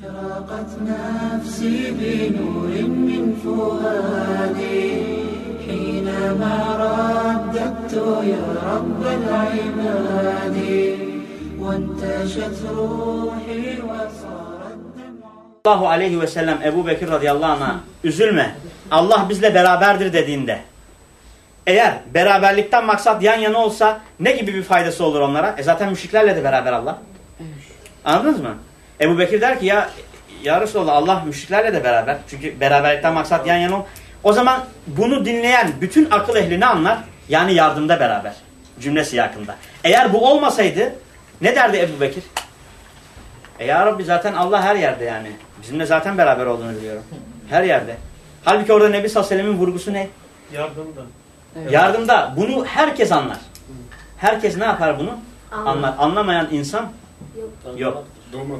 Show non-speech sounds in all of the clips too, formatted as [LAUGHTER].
أشرقت نفسي بنور من فؤادي حينما رددت يا رب العباد وانتشت روحي وصار الدمع Allahu aleyhi ve sellem Ebu Bekir radıyallahu anh'a üzülme Allah bizle beraberdir dediğinde eğer beraberlikten maksat yan yana olsa ne gibi bir faydası olur onlara? E zaten müşriklerle de beraber Allah. Anladınız mı? Ebu Bekir der ki ya ya Resulallah Allah müşriklerle de beraber. Çünkü beraberlikten maksat yan yana ol. O zaman bunu dinleyen bütün akıl ehli ne anlar? Yani yardımda beraber. Cümlesi yakında. Eğer bu olmasaydı ne derdi Ebu Bekir? E ya Rabbi zaten Allah her yerde yani. Bizimle zaten beraber olduğunu biliyorum. Her yerde. Halbuki orada Nebi sallallahu aleyhi ve sellem'in vurgusu ne? Yardımda. Yardımda. Bunu herkes anlar. Herkes ne yapar bunu? Anlar. Anlamayan insan yok.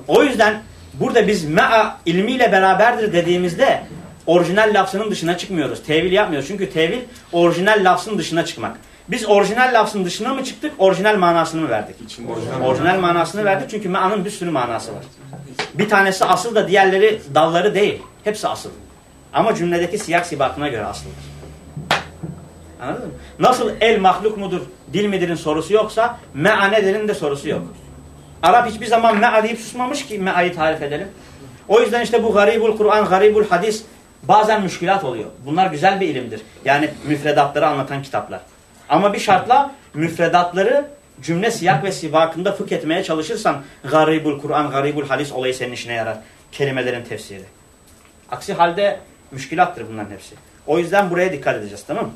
O yüzden burada biz me'a ilmiyle beraberdir dediğimizde orijinal lafzının dışına çıkmıyoruz. Tevil yapmıyoruz. Çünkü tevil orijinal lafzın dışına çıkmak. Biz orijinal lafzın dışına mı çıktık, orijinal manasını mı verdik? Orijinal, manasını verdik çünkü me'anın bir sürü manası var. Bir tanesi asıl da diğerleri dalları değil. Hepsi asıl. Ama cümledeki siyak sibakına göre asıldır. Anladın mı? Nasıl el mahluk mudur, dil midirin sorusu yoksa me'a nedir'in de sorusu yok. Arap hiçbir zaman me'a susmamış ki me'a'yı tarif edelim. O yüzden işte bu garibul Kur'an, garibul hadis bazen müşkilat oluyor. Bunlar güzel bir ilimdir. Yani müfredatları anlatan kitaplar. Ama bir şartla müfredatları cümle siyak ve sibakında fıkh etmeye çalışırsan garibul Kur'an, garibul hadis olayı senin işine yarar. Kelimelerin tefsiri. Aksi halde müşkilattır bunların hepsi. O yüzden buraya dikkat edeceğiz tamam mı?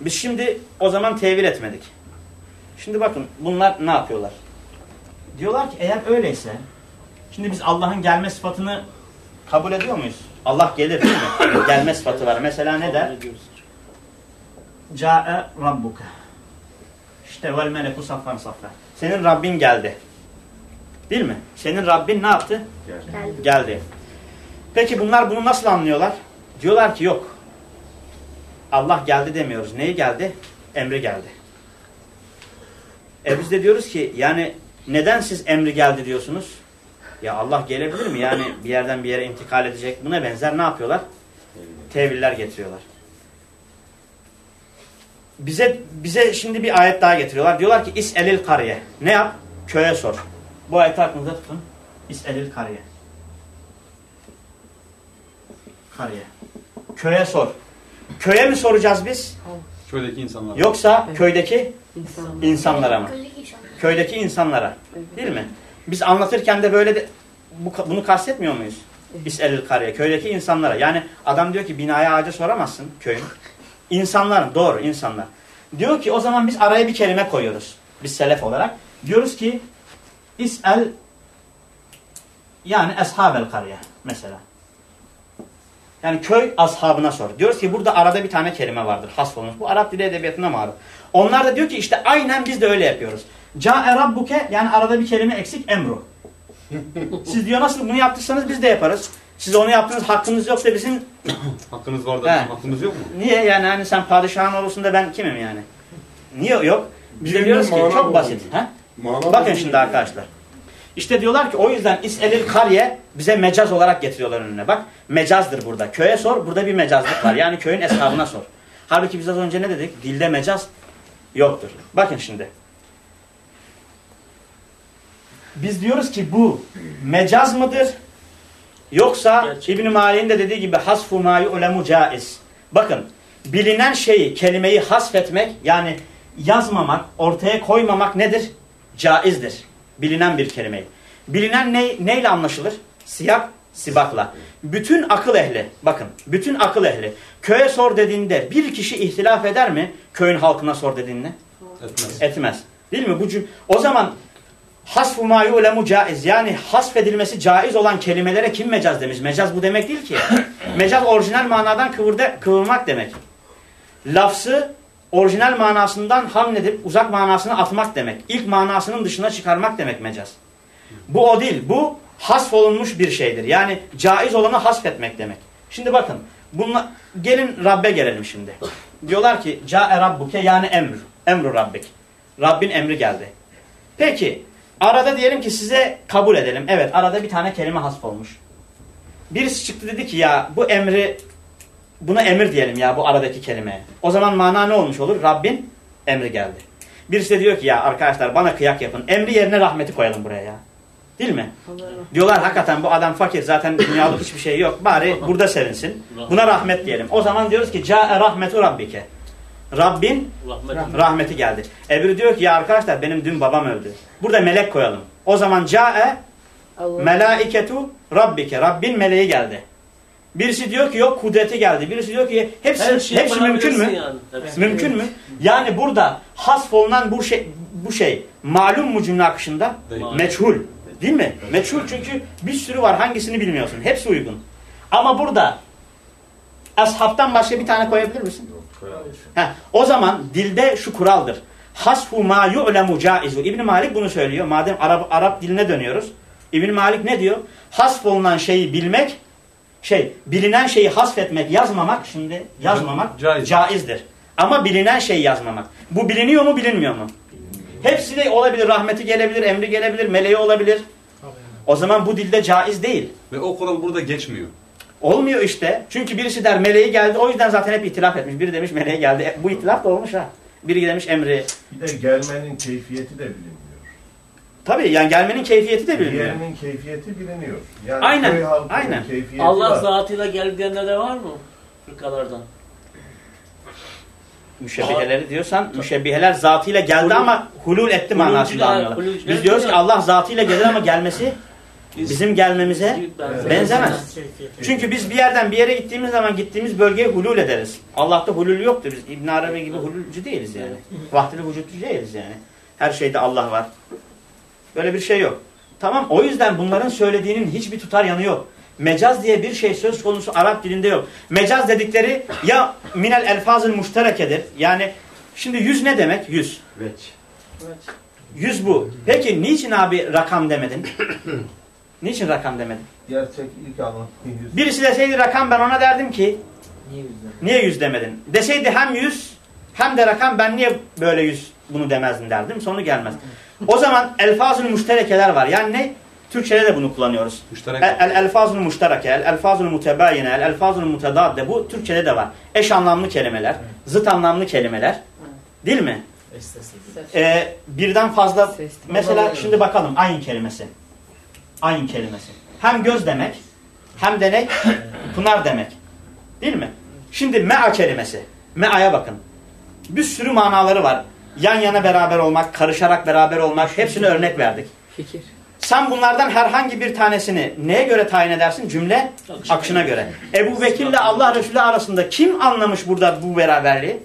Biz şimdi o zaman tevil etmedik. Şimdi bakın bunlar ne yapıyorlar? Diyorlar ki eğer öyleyse şimdi biz Allah'ın gelme sıfatını kabul ediyor muyuz? Allah gelir değil mi? [COUGHS] gelme sıfatı var. Mesela ne der? Ca'e rabbuka. İşte vel meleku saffan saffa. Senin Rabbin geldi. Değil mi? Senin Rabbin ne yaptı? Geldi. Geldi. Peki bunlar bunu nasıl anlıyorlar? Diyorlar ki yok. Allah geldi demiyoruz. Neyi geldi? Emri geldi. E biz de diyoruz ki yani neden siz emri geldi diyorsunuz? Ya Allah gelebilir mi? Yani bir yerden bir yere intikal edecek. Buna benzer ne yapıyorlar? Teviller getiriyorlar. Bize bize şimdi bir ayet daha getiriyorlar. Diyorlar ki İs'elil kariye. Ne yap? Köye sor. Bu ayeti aklınızda tutun. İs'elil kariye. Kariye. Köye sor. Köye mi soracağız biz? Köydeki insanlar. Yoksa köydeki İnsan. insanlara mı? Köydeki insanlara. Değil mi? Biz anlatırken de böyle de bu, bunu kastetmiyor muyuz? İs'elil kariye. Köydeki insanlara. Yani adam diyor ki binaya ağaca soramazsın köyün. İnsanlar. Doğru insanlar. Diyor ki o zaman biz araya bir kelime koyuyoruz. Biz selef olarak. Diyoruz ki İs'el yani eshabel kariye mesela. Yani köy ashabına sor. Diyoruz ki burada arada bir tane kelime vardır. Hasfolunuz. Bu Arap dili edebiyatına maruf. Onlar da diyor ki işte aynen biz de öyle yapıyoruz. Ca'e rabbuke yani arada bir kelime eksik emru. [LAUGHS] Siz diyor nasıl bunu yaptıysanız biz de yaparız. Siz onu yaptınız hakkınız yoksa bizim [COUGHS] Hakkınız var da He. hakkımız yok mu? niye yani hani sen padişahın olursun da ben kimim yani? Niye yok? Biz de diyoruz ki çok basit. Ha? Bakın şimdi arkadaşlar. İşte diyorlar ki o yüzden İs'elil kariye bize mecaz olarak getiriyorlar önüne. Bak mecazdır burada. Köye sor burada bir mecazlık var. Yani köyün eshabına sor. Halbuki biz az önce ne dedik? Dilde mecaz yoktur. Bakın şimdi. Biz diyoruz ki bu mecaz mıdır? Yoksa. İbn-i Mali'nin de dediği gibi hasfu ma yu'lemu caiz. Bakın bilinen şeyi, kelimeyi hasfetmek yani yazmamak, ortaya koymamak nedir? Caizdir. Bilinen bir kelimeyi. Bilinen ne, neyle anlaşılır? Siyak, sibakla. Bütün akıl ehli, bakın bütün akıl ehli köye sor dediğinde bir kişi ihtilaf eder mi? Köyün halkına sor dediğinde? Etmez. Etmez. Değil mi? Bu o zaman hasfu ma yu'lemu caiz yani hasfedilmesi caiz olan kelimelere kim mecaz demiş? Mecaz bu demek değil ki. [COUGHS] mecaz orijinal manadan kıvırda, kıvırmak demek. Lafzı orijinal manasından hamledip uzak manasını atmak demek. İlk manasının dışına çıkarmak demek mecaz. Bu o değil. Bu hasfolunmuş bir şeydir. Yani caiz olanı hasfetmek demek. Şimdi bakın. Bunla, gelin Rabbe gelelim şimdi. Diyorlar ki Ca'e Rabbuke yani emr. Emru Rabbik. Rabbin emri geldi. Peki arada diyelim ki size kabul edelim. Evet arada bir tane kelime hasf olmuş. Birisi çıktı dedi ki ya bu emri buna emir diyelim ya bu aradaki kelimeye. O zaman mana ne olmuş olur? Rabbin emri geldi. Birisi de diyor ki ya arkadaşlar bana kıyak yapın. Emri yerine rahmeti koyalım buraya ya. Değil mi? Diyorlar hakikaten bu adam fakir zaten dünyalık hiçbir şey yok. Bari burada sevinsin. Buna rahmet diyelim. O zaman diyoruz ki Câe rahmetu rabbike. Rabbin Rahmet. rahmeti geldi. Ebru diyor ki ya arkadaşlar benim dün babam öldü. Burada melek koyalım. O zaman Allah. melaiketu rabbike. Rabbin meleği geldi. Birisi diyor ki yok kudreti geldi. Birisi diyor ki hepsi, Her şeyi hepsi mümkün mü? Yani. Hepsi. Mümkün mü? Yani burada hasf olunan bu şey, bu şey malum mu cümle akışında? Değil. Meçhul. Değil mi? Meçhul çünkü bir sürü var hangisini bilmiyorsun. Hepsi uygun. Ama burada ashabtan başka bir tane koyabilir misin? Heh, o zaman dilde şu kuraldır. Hasfu ma yu'lemu caizu. İbn Malik bunu söylüyor. Madem Arap, Arap diline dönüyoruz. İbn Malik ne diyor? Hasf olunan şeyi bilmek, şey, bilinen şeyi hasfetmek, yazmamak şimdi yazmamak Caiz. caizdir. Ama bilinen şeyi yazmamak. Bu biliniyor mu, bilinmiyor mu? Hepsi de olabilir. Rahmeti gelebilir, emri gelebilir, meleği olabilir. O zaman bu dilde caiz değil. Ve o kural burada geçmiyor. Olmuyor işte. Çünkü birisi der meleği geldi. O yüzden zaten hep itilaf etmiş. Biri demiş meleği geldi. E, bu itilaf da olmuş ha. Biri demiş emri. Bir de gelmenin keyfiyeti de bilinmiyor. Tabii yani gelmenin keyfiyeti de biliniyor. Diğerinin keyfiyeti biliniyor. Yani Aynen, köy aynen. keyfiyeti Allah var. zatıyla geldi diyenler de var mı? Fırkalardan. Müşebbiheleri diyorsan müşebbiheler zatıyla geldi Hulul- ama hulul etti manasında hululcular Biz diyoruz ki. Allah zatıyla gelir ama gelmesi Biz- bizim gelmemize benzemez. Çünkü biz bir yerden bir yere gittiğimiz zaman gittiğimiz bölgeye hulul ederiz. Allah'ta hulul yoktur. Biz İbn Arabi gibi hululcu değiliz yani. Vahdeli vücutlu değiliz yani. Her şeyde Allah var. Böyle bir şey yok. Tamam o yüzden bunların söylediğinin hiçbir tutar yanı yok. Mecaz diye bir şey söz konusu Arap dilinde yok. Mecaz dedikleri ya minel elfazın muşterekedir. Yani şimdi yüz ne demek? Yüz. Yüz bu. Peki niçin abi rakam demedin? [COUGHS] niçin rakam demedin? Gerçek ilk anlattığın yüz. Birisi deseydi rakam ben ona derdim ki Niye yüz demedin? Deseydi hem yüz hem de rakam ben niye böyle yüz bunu demezdim derdim. Sonu gelmez. O zaman elfazül müşterekeler var. Yani ne? Türkçede de bunu kullanıyoruz. Müşterek. El, el elfazul müştereke, el elfazul mutebayine, el elfazul mutedadde. Bu Türkçede de var. Eş anlamlı kelimeler, zıt anlamlı kelimeler. Değil mi? Ee, birden fazla Ses. mesela şimdi bakalım ayin kelimesi. Ayin kelimesi. Hem göz demek hem de ne? Pınar demek. Değil mi? Şimdi mea kelimesi. Mea'ya bakın. Bir sürü manaları var. Yan yana beraber olmak, karışarak beraber olmak hepsini örnek verdik. Fikir. Sen bunlardan herhangi bir tanesini neye göre tayin edersin? Cümle Akışına göre. Ebu Bekir ile Allah Resulü arasında kim anlamış burada bu beraberliği?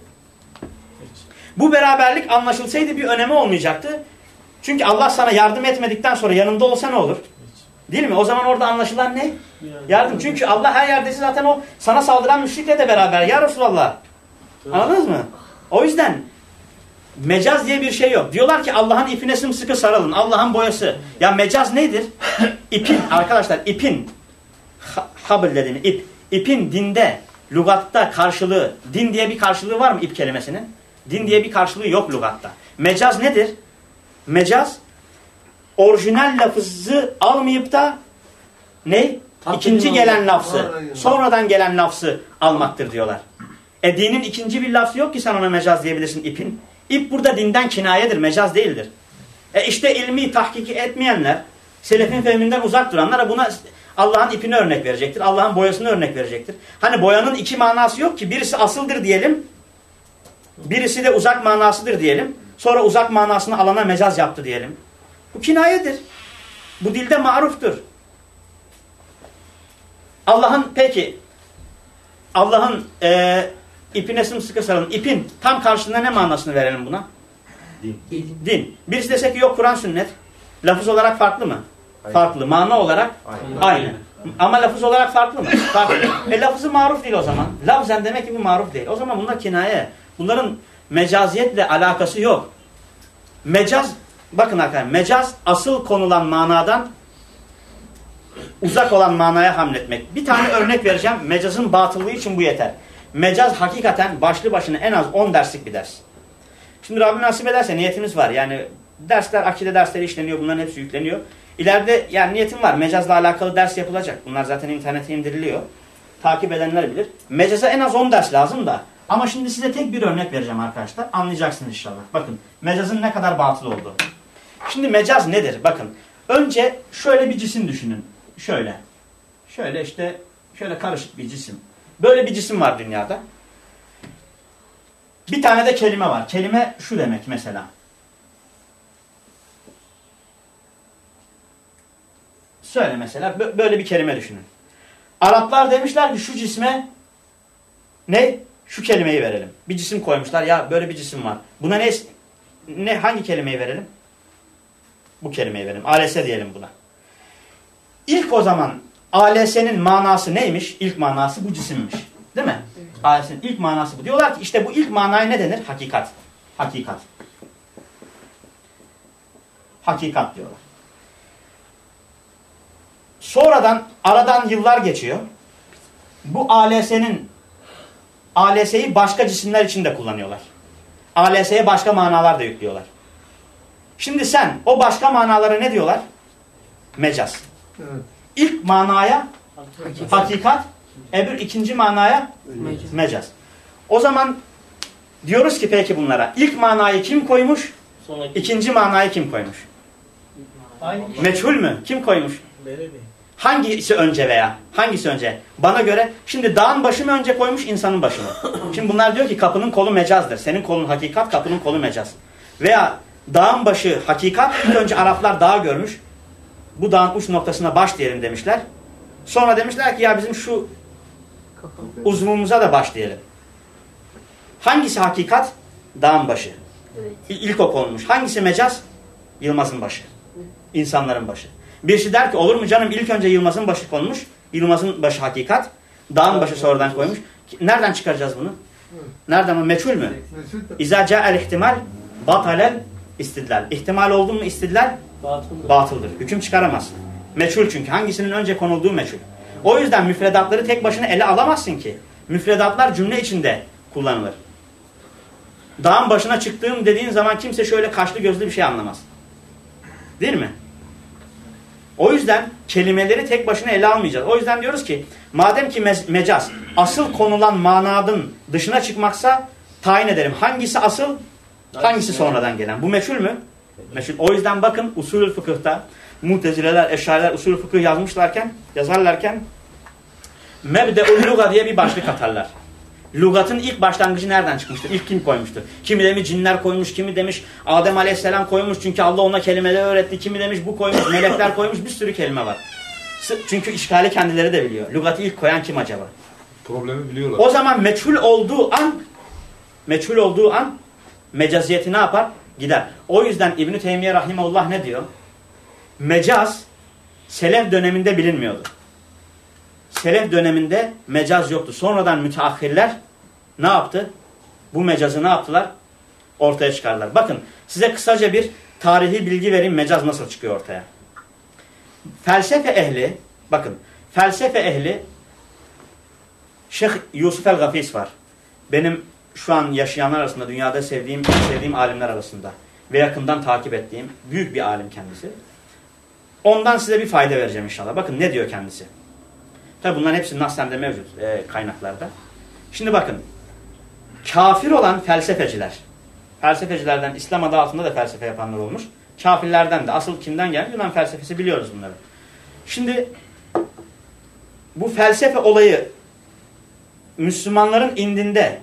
Bu beraberlik anlaşılsaydı bir önemi olmayacaktı. Çünkü Allah sana yardım etmedikten sonra yanında olsa ne olur? Değil mi? O zaman orada anlaşılan ne? Yardım. Çünkü Allah her yerdesi zaten o sana saldıran müşrikle de beraber. Ya Resulallah. Anladınız mı? O yüzden mecaz diye bir şey yok. Diyorlar ki Allah'ın ipine sımsıkı sarılın. Allah'ın boyası. Ya mecaz nedir? [LAUGHS] İpin arkadaşlar ipin ha- habl dediğim ip. İpin dinde, lügatta karşılığı, din diye bir karşılığı var mı ip kelimesinin? Din diye bir karşılığı yok lügatta. Mecaz nedir? Mecaz orijinal lafızı almayıp da ne? İkinci gelen lafzı, sonradan gelen lafzı almaktır diyorlar. E dinin ikinci bir lafzı yok ki sen ona mecaz diyebilirsin ipin. İp burada dinden kinayedir, mecaz değildir. E işte ilmi tahkiki etmeyenler, selefin fehminden uzak duranlar buna Allah'ın ipini örnek verecektir. Allah'ın boyasını örnek verecektir. Hani boyanın iki manası yok ki. Birisi asıldır diyelim. Birisi de uzak manasıdır diyelim. Sonra uzak manasını alana mecaz yaptı diyelim. Bu kinayedir. Bu dilde maruftur. Allah'ın peki Allah'ın e, ipine sımsıkı sarılın. İpin tam karşılığında ne manasını verelim buna? İlim. Din. Birisi dese ki yok Kur'an sünnet. Lafız olarak farklı mı? Farklı. Mana olarak aynı. Ama lafız olarak farklı mı? Farklı. E lafızı maruf değil o zaman. Lafzen demek ki bu maruf değil. O zaman bunlar kinaye. Bunların mecaziyetle alakası yok. Mecaz, bakın arkadaşlar, mecaz asıl konulan manadan uzak olan manaya hamletmek. Bir tane örnek vereceğim. Mecazın batıllığı için bu yeter. Mecaz hakikaten başlı başına en az 10 derslik bir ders. Şimdi Rabbim nasip ederse niyetimiz var. Yani dersler, akide dersleri işleniyor. Bunların hepsi yükleniyor. İleride yani niyetim var. Mecazla alakalı ders yapılacak. Bunlar zaten internete indiriliyor. Takip edenler bilir. Mecaza en az 10 ders lazım da. Ama şimdi size tek bir örnek vereceğim arkadaşlar. Anlayacaksınız inşallah. Bakın mecazın ne kadar batıl olduğu. Şimdi mecaz nedir? Bakın. Önce şöyle bir cisim düşünün. Şöyle. Şöyle işte şöyle karışık bir cisim. Böyle bir cisim var dünyada. Bir tane de kelime var. Kelime şu demek mesela. Söyle mesela. bö- Böyle bir kelime düşünün. Araplar demişler ki şu cisme ne? Şu kelimeyi verelim. Bir cisim koymuşlar. Ya böyle bir cisim var. Buna ne, ne hangi kelimeyi verelim? Bu kelimeyi verelim. ALS diyelim buna. İlk o zaman ALS'nin manası neymiş? İlk manası bu cisimmiş. Değil mi? ALS'nin ilk manası bu. Diyorlar ki işte bu ilk manaya ne denir? Hakikat. Hakikat. Hakikat diyorlar. Sonradan aradan yıllar geçiyor. Bu ALS'nin ALS'yi başka cisimler için de kullanıyorlar. ALS'ye başka manalar da yüklüyorlar. Şimdi sen o başka manalara ne diyorlar? Mecaz. İlk manaya hakikat, öbür ikinci manaya Mecaz. mecaz. O zaman diyoruz ki peki bunlara ilk manayı kim koymuş, Sonraki ikinci manayı kim koymuş? Aynı Meçhul mü? Kim koymuş? Hangisi önce veya? Hangisi önce? Bana göre şimdi dağın başı mı önce koymuş insanın başı mı? [COUGHS] Şimdi bunlar diyor ki kapının kolu mecazdır. Senin kolun hakikat, kapının kolu mecaz. Veya dağın başı hakikat. İlk önce Araplar dağı görmüş. Bu dağın uç noktasına baş diyelim demişler. Sonra demişler ki ya bizim şu uzvumuza da baş diyelim. Hangisi hakikat? Dağın başı. Evet. İlk o konmuş. Hangisi mecaz? Yılmaz'ın başı. İnsanların başı. Birisi der ki olur mu canım ilk önce Yılmaz'ın başı konmuş. Yılmaz'ın başı hakikat. Dağın başı sonradan koymuş. Nereden çıkaracağız bunu? Nereden? Meçhul mü? İza ca'el ihtimal batalel istidlal. İhtimal oldu mu istidlal batıldır. batıldır. Hüküm çıkaramaz. Meçhul çünkü. Hangisinin önce konulduğu meçhul. O yüzden müfredatları tek başına ele alamazsın ki. Müfredatlar cümle içinde kullanılır. Dağın başına çıktığım dediğin zaman kimse şöyle kaşlı gözlü bir şey anlamaz. Değil mi? O yüzden kelimeleri tek başına ele almayacağız. O yüzden diyoruz ki madem ki mez- mecaz asıl konulan manadın dışına çıkmaksa tayin edelim. Hangisi asıl, hangisi sonradan gelen? Bu meçhul mü? Meşhur. O yüzden bakın usulü fıkıhta mutezileler, eşariler usulü fıkıh yazmışlarken, yazarlarken mebde'ul luga diye bir başlık atarlar. Lugatın ilk başlangıcı nereden çıkmıştır? İlk kim koymuştur? Kimi demiş cinler koymuş, kimi demiş Adem Aleyhisselam koymuş çünkü Allah ona kelimeleri öğretti. Kimi demiş bu koymuş, melekler koymuş bir sürü kelime var. Çünkü işgali kendileri de biliyor. Lugatı ilk koyan kim acaba? Problemi biliyorlar. O zaman meçhul olduğu an meçhul olduğu an mecaziyeti ne yapar? Gider. O yüzden İbn-i Teymiye Rahimullah ne diyor? Mecaz Selef döneminde bilinmiyordu. Selef döneminde mecaz yoktu. Sonradan müteahhirler ne yaptı? Bu mecazı ne yaptılar? Ortaya çıkardılar. Bakın size kısaca bir tarihi bilgi vereyim mecaz nasıl çıkıyor ortaya. Felsefe ehli, bakın felsefe ehli Şeyh Yusuf el-Gafis var. Benim şu an yaşayanlar arasında dünyada sevdiğim sevdiğim alimler arasında ve yakından takip ettiğim büyük bir alim kendisi. Ondan size bir fayda vereceğim inşallah. Bakın ne diyor kendisi. Tabi bunların hepsi Nasr'da mevcut e, kaynaklarda. Şimdi bakın. Kafir olan felsefeciler. Felsefecilerden İslam adı altında da felsefe yapanlar olmuş. Kafirlerden de. Asıl kimden geldi? Yunan felsefesi biliyoruz bunları. Şimdi bu felsefe olayı Müslümanların indinde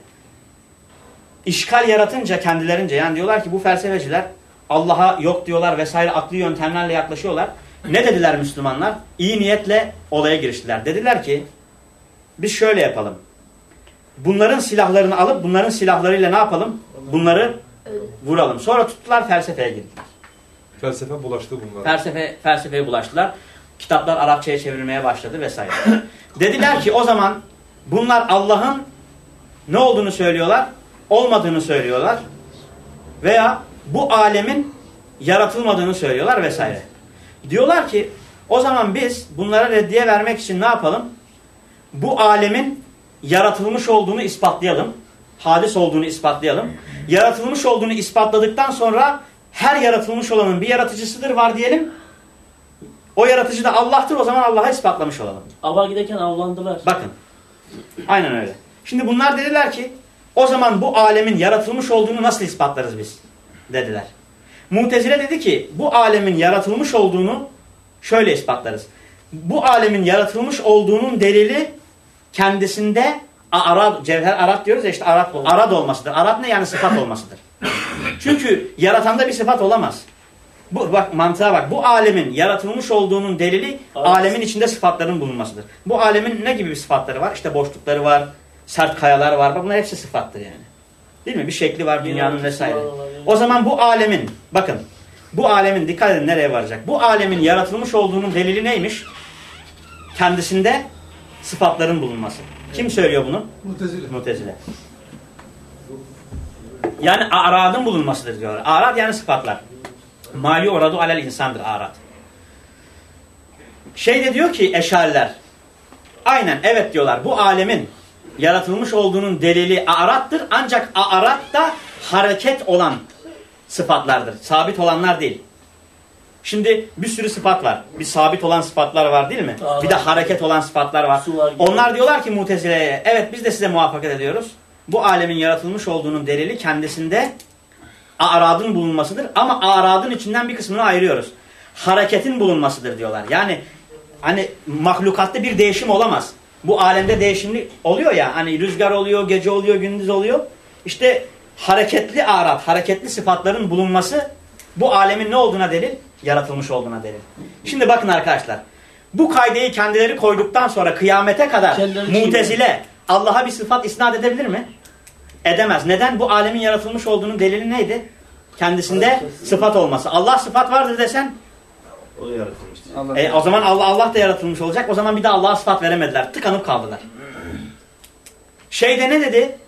işgal yaratınca kendilerince yani diyorlar ki bu felsefeciler Allah'a yok diyorlar vesaire akli yöntemlerle yaklaşıyorlar. Ne dediler Müslümanlar? İyi niyetle olaya giriştiler. Dediler ki biz şöyle yapalım. Bunların silahlarını alıp bunların silahlarıyla ne yapalım? Bunları vuralım. Sonra tuttular felsefeye girdiler. Felsefe bulaştı bunlara. Felsefe, felsefeye bulaştılar. Kitaplar Arapçaya çevrilmeye başladı vesaire. Dediler ki o zaman bunlar Allah'ın ne olduğunu söylüyorlar, olmadığını söylüyorlar veya bu alemin yaratılmadığını söylüyorlar vesaire. Diyorlar ki o zaman biz bunlara reddiye vermek için ne yapalım? Bu alemin yaratılmış olduğunu ispatlayalım. Hadis olduğunu ispatlayalım. Yaratılmış olduğunu ispatladıktan sonra her yaratılmış olanın bir yaratıcısıdır var diyelim. O yaratıcı da Allah'tır o zaman Allah'a ispatlamış olalım. Ava giderken avlandılar. Bakın. Aynen öyle. Şimdi bunlar dediler ki o zaman bu alemin yaratılmış olduğunu nasıl ispatlarız biz? Dediler. Mutezile dedi ki bu alemin yaratılmış olduğunu şöyle ispatlarız. Bu alemin yaratılmış olduğunun delili kendisinde arad, cevher arat diyoruz ya işte arad, arad olmasıdır. Arad ne yani sıfat olmasıdır. Çünkü yaratanda bir sıfat olamaz. Bu bak mantığa bak. Bu alemin yaratılmış olduğunun delili Evet. alemin içinde sıfatların bulunmasıdır. Bu alemin ne gibi bir sıfatları var? İşte boşlukları var, sert kayalar var. Bunlar hepsi sıfattır yani. Değil mi? Bir şekli var dünyanın vesaire. O zaman bu alemin bakın bu alemin dikkat edin nereye varacak? Bu alemin yaratılmış olduğunun delili neymiş? Kendisinde sıfatların bulunması. Kim söylüyor bunu? Mutezile. Mutezile. Yani aradın bulunmasıdır diyorlar. Arad yani sıfatlar. Mali oradu alel insandır arad. Şey de diyor ki eşariler. Aynen evet diyorlar. Bu alemin yaratılmış olduğunun delili arattır. Ancak arat da hareket olan sıfatlardır. Sabit olanlar değil. Şimdi bir sürü sıfat var. Bir sabit olan sıfatlar var değil mi? Aa, Bir de hareket olan sıfatlar var. Var. Onlar diyorlar ki Mutezile'ye evet biz de size muvaffakat ediyoruz. Bu alemin yaratılmış olduğunun delili kendisinde aradın bulunmasıdır. Ama aradın içinden bir kısmını ayırıyoruz. Hareketin bulunmasıdır diyorlar. Yani hani mahlukatta bir değişim olamaz. Bu alemde değişimli oluyor ya. Hani rüzgar oluyor, gece oluyor, gündüz oluyor. İşte hareketli arat, hareketli sıfatların bulunması bu alemin ne olduğuna delil? Yaratılmış olduğuna delil. Şimdi bakın arkadaşlar. Bu kaydeyi kendileri koyduktan sonra kıyamete kadar Kendileri mutezile Allah'a bir sıfat isnat edebilir mi? Edemez. Neden? Bu alemin yaratılmış olduğunun delili neydi? Kendisinde sıfat olması. Allah sıfat vardır desen O da yaratılmıştır. Allah e, o zaman Allah Allah da yaratılmış olacak. O zaman bir de Allah'a sıfat veremediler. Tıkanıp kaldılar. Şeyde ne dedi?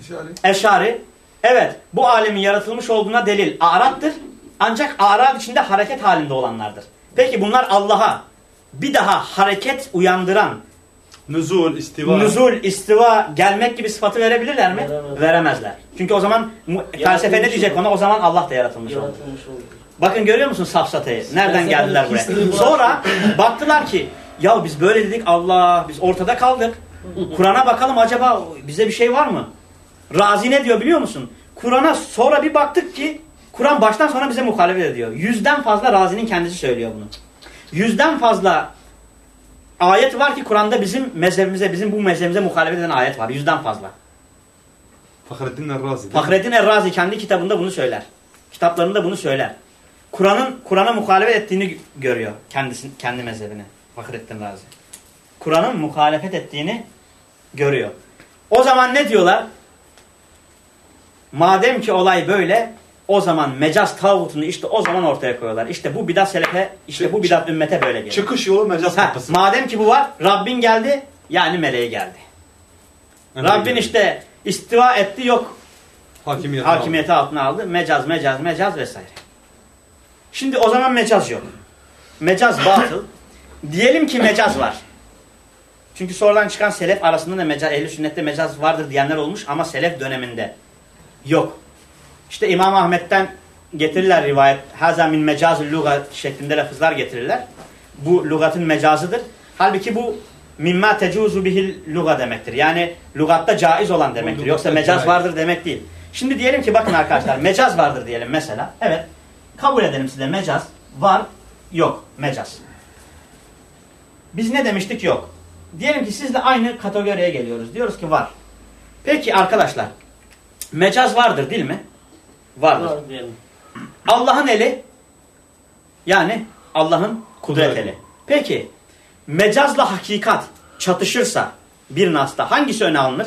İşari. Eşari. Evet bu alemin yaratılmış olduğuna delil arattır. Ancak arad içinde hareket halinde olanlardır. Peki bunlar Allah'a bir daha hareket uyandıran Nüzul, istiva. nüzul, istiva, gelmek gibi sıfatı verebilirler mi? Veremez. Veremezler. Çünkü o zaman felsefe ne diyecek ona? O zaman Allah da yaratılmış oldu. Yaratılmış oldu. Bakın görüyor musun safsatayı? Nereden geldiler buraya? Sonra [LAUGHS] baktılar ki ya biz böyle dedik Allah biz ortada kaldık. Kur'an'a bakalım acaba bize bir şey var mı? Razi ne diyor biliyor musun? Kur'an'a sonra bir baktık ki Kur'an baştan sona bize muhalefet ediyor. Yüzden fazla Razi'nin kendisi söylüyor bunu. Yüzden fazla ayet var ki Kur'an'da bizim mezhebimize, bizim bu mezhebimize muhalefet eden ayet var. Yüzden fazla. Fahrettin Errazi. Fahrettin Errazi kendi kitabında bunu söyler. Kitaplarında bunu söyler. Kur'an'ın Kur'an'a muhalefet ettiğini görüyor kendisi kendi mezhebine. Fahrettin Razi. Kur'an'ın muhalefet ettiğini görüyor. O zaman ne diyorlar? Madem ki olay böyle o zaman mecaz tağutunu işte o zaman ortaya koyuyorlar. İşte bu bidat selefe, işte bu bidat ümmete böyle geliyor. Çıkış yolu mecaz Ha, kapısı. madem ki bu var Rabbin geldi yani meleği geldi. Rabbin işte istiva etti yok Hakimiyet. hakimiyeti altına aldı. Mecaz, mecaz, mecaz vesaire. Şimdi o zaman mecaz yok. Mecaz batıl. Diyelim ki mecaz var. Çünkü sonradan çıkan selef arasında da mecaz, ehli sünnette mecaz vardır diyenler olmuş ama selef döneminde yok. İşte İmam Ahmet'ten getirirler rivayet. Haza min mecazül lugat şeklinde lafızlar getirirler. Bu lugatın mecazıdır. Halbuki bu mimma tecuzu bihil luga demektir. Yani lugatta caiz olan demektir. Yoksa mecaz vardır demek değil. Şimdi diyelim ki bakın arkadaşlar mecaz vardır diyelim mesela. Evet. Kabul edelim size mecaz var yok mecaz. Biz ne demiştik yok. Diyelim ki sizle aynı kategoriye geliyoruz. Diyoruz ki var. Peki arkadaşlar mecaz vardır değil mi? Vardır. Var diyelim. Allah'ın eli yani Allah'ın kudret eli. Peki mecazla hakikat çatışırsa bir nasta hangisi öne alınır?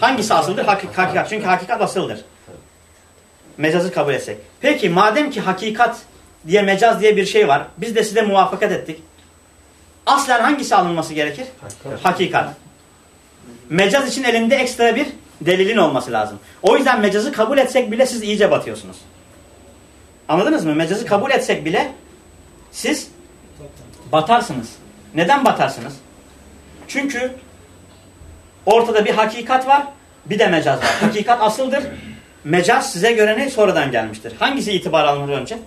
Hangisi asıldır? Hakik- hakikat. Çünkü hakikat asıldır. Mecazı kabul etsek. Peki madem ki hakikat diye mecaz diye bir şey var. Biz de size muvaffakat ettik. Aslen hangisi alınması gerekir? Hakikat. Mecaz için elinde ekstra bir delilin olması lazım. O yüzden mecazı kabul etsek bile siz iyice batıyorsunuz. Anladınız mı? Mecazı kabul etsek bile siz batarsınız. Neden batarsınız? Çünkü ortada bir hakikat var, bir de mecaz var. Hakikat asıldır, mecaz size göre ne? Sonradan gelmiştir. Hangisi itibar alınır önce?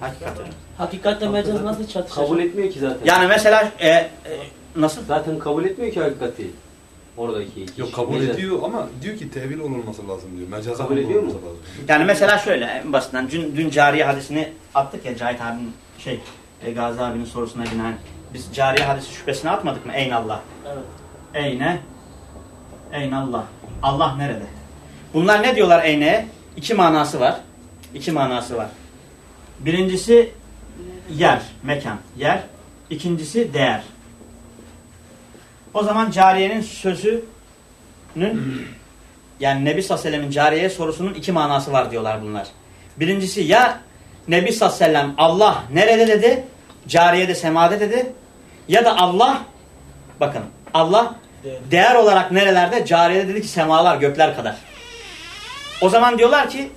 Hakikat. Hakikatle mecaz nasıl çatışır? Kabul etmiyor ki zaten. Yani mesela e, e, nasıl? Zaten kabul etmiyor ki hakikati. Oradaki. Yok kabul Neyse. ediyor ama diyor ki tevil olunması lazım diyor. Mecaza Kabul ediyor mu? olunması lazım. Yani mesela şöyle en basitinden dün, dün cariye hadisini attık ya Cahit abinin şey e, Gazi abinin sorusuna binaen. Biz cariye hadisi şüphesine atmadık mı? Eyn Allah. Evet. Eyne. Eyn Allah. Allah nerede? Bunlar ne diyorlar eyne'ye? İki manası var. İki manası var. Birincisi yer, mekan, yer. İkincisi değer. O zaman cariyenin sözünün yani Nebi sallallahu cariyeye sorusunun iki manası var diyorlar bunlar. Birincisi ya Nebi sallallahu aleyhi ve sellem Allah nerede dedi? Cariye de semade dedi. Ya da Allah bakın Allah değer olarak nerelerde? Cariyede dedi ki semalar gökler kadar. O zaman diyorlar ki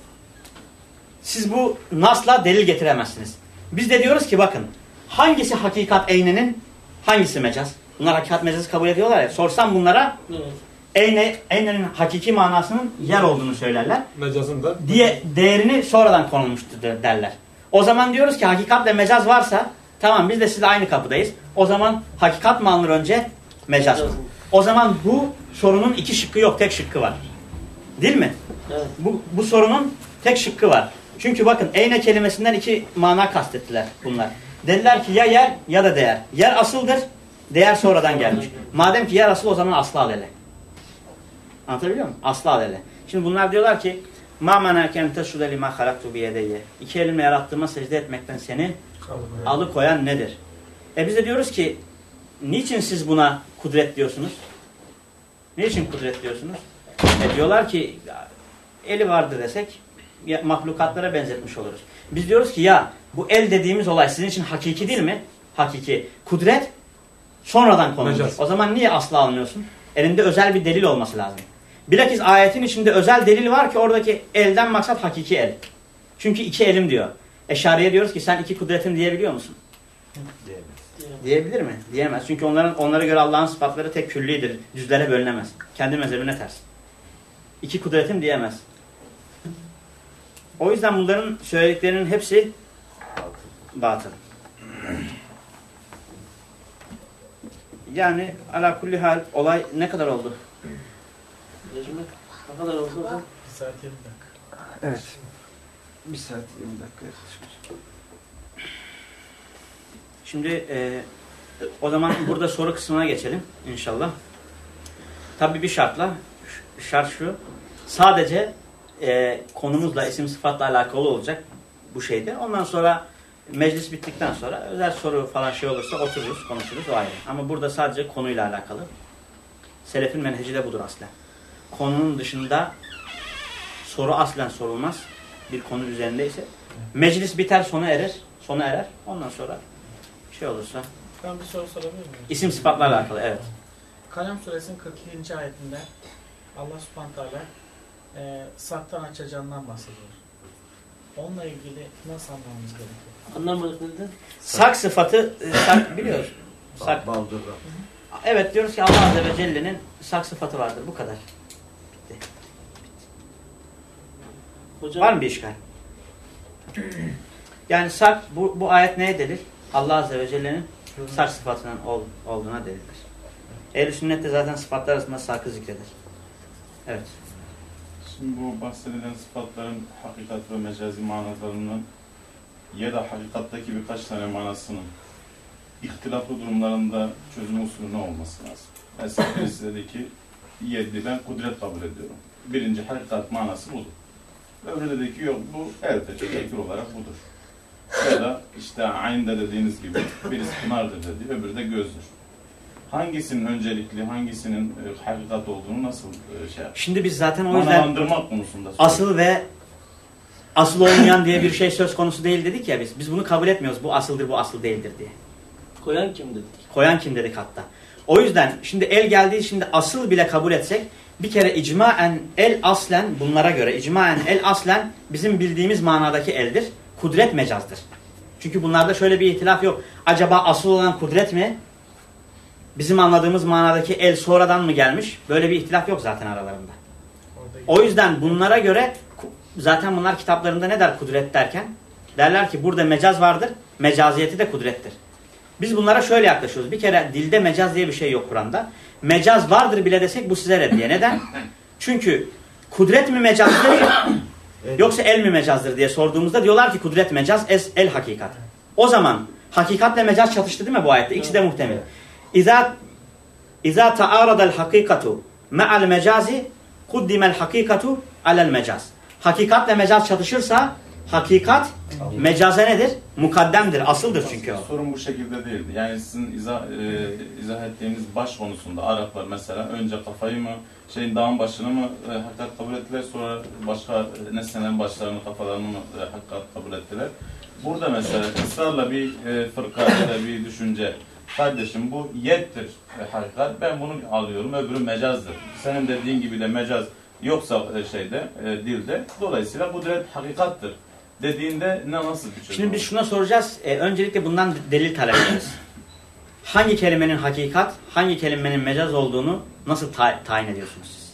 siz bu nasla delil getiremezsiniz. Biz de diyoruz ki bakın hangisi hakikat eynenin hangisi mecaz? Bunlar hakikat mecazı kabul ediyorlar ya. Sorsam bunlara Evet. eyne, eynenin hakiki manasının yer olduğunu söylerler. Mecazın da Diye değerini sonradan konulmuştur der- derler. O zaman diyoruz ki hakikatle mecaz varsa tamam biz de sizle aynı kapıdayız. O zaman hakikat mı alınır önce? Mecaz mı? O zaman bu sorunun iki şıkkı yok tek şıkkı var. Değil mi? Evet. Bu, bu sorunun tek şıkkı var. Çünkü bakın eyne kelimesinden iki mana kastettiler bunlar. Dediler ki ya yer ya da değer. Yer asıldır, değer sonradan gelmiş. Madem ki yer asıl o zaman aslı al hele. Anlatabiliyor muyum? Aslı al hele. Şimdi bunlar diyorlar ki ma menaken teşude lima halaktu biyedeyye. İki elimle yarattığıma secde etmekten seni alıkoyan nedir? E biz de diyoruz ki niçin siz buna kudret diyorsunuz? Niçin kudret diyorsunuz? E diyorlar ki eli vardı desek ya, mahlukatlara benzetmiş oluruz. Biz diyoruz ki ya bu el dediğimiz olay sizin için hakiki değil mi? Hakiki. Kudret sonradan. Mecaz. O zaman niye asla almıyorsun? Elinde özel bir delil olması lazım. Bilakis ayetin içinde özel delil var ki oradaki elden maksat hakiki el. Çünkü iki elim diyor. Eşariye diyoruz ki sen iki kudretin diyebiliyor musun? Diyemez. Diyebilir mi? Diyemez. Çünkü onların onlara göre Allah'ın sıfatları tek küllidir. Cüzlere bölünemez. Kendi mezhebine ters. İki kudretim diyemez. O yüzden bunların söylediklerinin hepsi batıl. Yani ala kulli hal olay ne kadar oldu? Ne kadar oldu? Bir saat 20 dakika. Evet. Bir saat 20 dakika yaklaşık. Şimdi e, o zaman burada soru kısmına geçelim inşallah. Tabii bir şartla. Şart şu. Sadece e, konumuzla, isim sıfatla alakalı olacak bu şeyde. Ondan sonra meclis bittikten sonra özel soru falan şey olursa otururuz, konuşuruz o ayrı. Ama burada sadece konuyla alakalı. Selefin menheci de budur aslen. Konunun dışında soru aslen sorulmaz. Bir konu üzerindeyse. Meclis biter sona erer. Sona erer. Ondan sonra şey olursa. Ben bir soru sorabilir miyim? isim sıfatla alakalı evet. Kalem suresinin 42. ayetinde Allah subhanahu teala e, saktan açacağından bahsediyor. Onunla ilgili nasıl anlamamız gerekiyor? Anlamadık ne dedin? Sak sıfatı e, sak biliyoruz. Sak. Baldırda. Evet diyoruz ki Allah Azze ve Celle'nin sak sıfatı vardır. Bu kadar. Hocam, Var mı bir işgal? [CLEARS THROAT] Yani sak bu, bu ayet neye delil? Allah Azze ve Celle'nin sak sıfatının ol, olduğuna delildir. Ehl-i sünnet de zaten sıfatlar arasında sakı zikreder. Evet. Şimdi bu bahsedilen sıfatların hakikat ve mecazi manalarının ya da hakikattaki birkaç tane manasının ihtilaflı durumlarında çözüm usulü ne olması lazım? Mesela birisi dedi ki yedi ben kudret kabul ediyorum. Birinci hakikat manası budur. Öbürü dedi ki yok bu eldir, tekir olarak budur. Ya da işte aynı dediğiniz gibi birisi pınardır dedi, öbürü de gözdür. Hangisinin öncelikli, hangisinin e, hakikat olduğunu nasıl e, şey yapar? Şimdi biz zaten o yüzden konusunda. asıl ve asıl olmayan diye bir şey söz konusu değil dedik ya biz. Biz bunu kabul etmiyoruz. Bu asıldır, bu asıl değildir diye. koyan kim dedik? Koyan kim dedik hatta. O yüzden şimdi el geldiği şimdi asıl bile kabul etsek bir kere icmaen el aslen bunlara göre icmaen el aslen bizim bildiğimiz manadaki eldir. Kudret mecazdır. Çünkü bunlarda şöyle bir ihtilaf yok. Acaba asıl olan kudret mi? Bizim anladığımız manadaki el sonradan mı gelmiş? Böyle bir ihtilaf yok zaten aralarında. O yüzden bunlara göre zaten bunlar kitaplarında ne der kudret derken? Derler ki burada mecaz vardır, mecaziyeti de kudrettir. Biz bunlara şöyle yaklaşıyoruz. Bir kere dilde mecaz diye bir şey yok Kur'an'da. Mecaz vardır bile desek bu size reddiye. Neden? Çünkü kudret mi mecazdır yoksa el mi mecazdır diye sorduğumuzda diyorlar ki kudret mecaz, el hakikat. O zaman hakikatle mecaz çatıştı değil mi bu ayette? İkisi de muhtemel. İza İza ta'arada'l hakikatu ma'al mecazi kuddimel hakikatu alel mecaz. Hakikatle mecaz çatışırsa hakikat mecaze nedir? Mukaddemdir, asıldır çünkü o. Sorun bu şekilde değildi. Yani sizin izah, e, izah ettiğiniz baş konusunda Araplar mesela önce kafayı mı şeyin dağın başını mı e, hakikat kabul ettiler sonra başka e, nesnelerin başlarını kafalarını mı e, hakikat kabul ettiler. Burada mesela ısrarla bir e, fırka ya da bir düşünce kardeşim bu yettir e, hakikat ben bunu alıyorum öbürü mecazdır. Senin dediğin gibi de mecaz yoksa e, şeyde e, dilde dolayısıyla bu direkt hakikattır dediğinde ne nasıl bir çözüm Şimdi biz şuna soracağız. E, öncelikle bundan delil talep ederiz. Hangi kelimenin hakikat, hangi kelimenin mecaz olduğunu nasıl ta- tayin ediyorsunuz siz?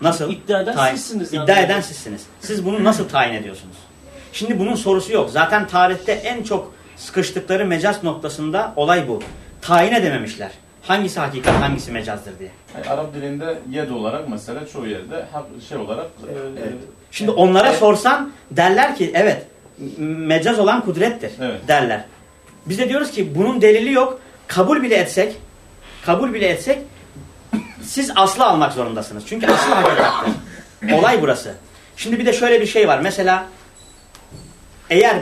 Nasıl? İddia eden Tayin- sizsiniz İddia yani. eden sizsiniz. Siz bunu nasıl tayin ediyorsunuz? Şimdi bunun sorusu yok. Zaten tarihte en çok sıkıştıkları mecaz noktasında olay bu. Tayin edememişler. Hangisi hakikat, hangisi mecazdır diye. Yani Arap dilinde yed olarak mesela çoğu yerde şey olarak e, Evet. Şimdi onlara sorsan derler ki evet mecaz olan kudrettir Evet. derler. Biz de diyoruz ki bunun delili yok. Kabul bile etsek, kabul bile etsek siz aslı almak zorundasınız. Çünkü aslı hakikattır. [COUGHS] Olay burası. Şimdi bir de şöyle bir şey var. Mesela eğer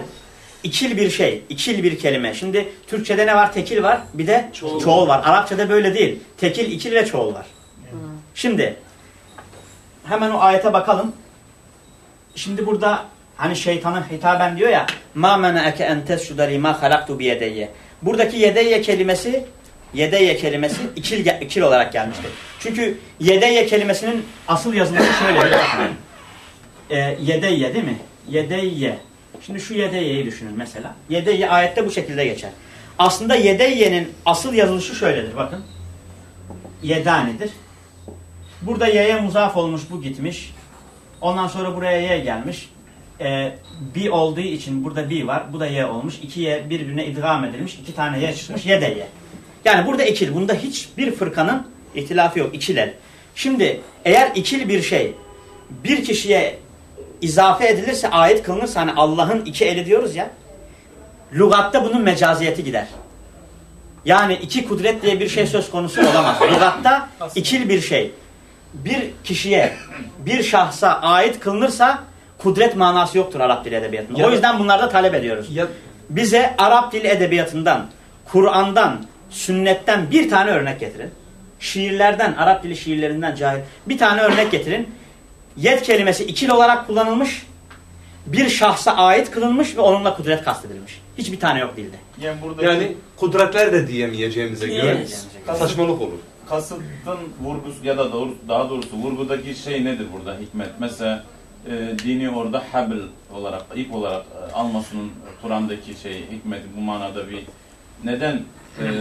ikil bir şey, ikil bir kelime. Şimdi Türkçede ne var? Tekil var, bir de Çoğul. çoğul, var. Arapçada böyle değil. Tekil, ikil ve çoğul var. Şimdi hemen o ayete bakalım. Şimdi burada hani şeytanın hitaben diyor ya ma mena'eke en tesjuda lima halaktu bi yedeyye. Buradaki yedeyye kelimesi yedeyye kelimesi ikil, ikil olarak gelmiştir. Çünkü yedeyye kelimesinin asıl yazılışı şöyle. [COUGHS] e, yedeyye değil mi? Yedeyye. Şimdi şu yedeyyeyi düşünün mesela. Yedeyye ayette bu şekilde geçer. Aslında yedeyyenin asıl yazılışı şöyledir bakın. Yedanidir. Burada y'ye muzaf olmuş bu gitmiş. Ondan sonra buraya y gelmiş. Ee, bi olduğu için burada bi var. Bu da y olmuş. İki y birbirine idgam edilmiş. iki tane y çıkmış. Y de y. Yani burada ikil. Bunda hiçbir fırkanın ihtilafı yok. İkil el. Şimdi eğer ikil bir şey bir kişiye izafe edilirse ayet kılınırsa hani Allah'ın iki eli diyoruz ya. Lugatta bunun mecaziyeti gider. Yani iki kudret diye bir şey söz konusu olamaz. Lugatta ikil bir şey bir kişiye, bir şahsa ait kılınırsa kudret manası yoktur Arap dili edebiyatında. Ya o yüzden bunlarda talep ediyoruz. Ya Bize Arap dili edebiyatından, Kur'an'dan, sünnetten bir tane örnek getirin. Şiirlerden, Arap dili şiirlerinden cahil bir tane örnek getirin. Yet kelimesi ikil olarak kullanılmış, bir şahsa ait kılınmış ve onunla kudret kastedilmiş. Hiçbir tane yok dilde. Yani buradaki yani kudretler de diyemeyeceğimize göre Diyemeyeceğimize göre. saçmalık olur. kasıtın vurgusu ya da doğru, daha doğrusu vurgudaki şey nedir burada hikmet? Mesela e, dini orada habl olarak, ip olarak e, almasının Kur'an'daki şey hikmeti bu manada bir neden e,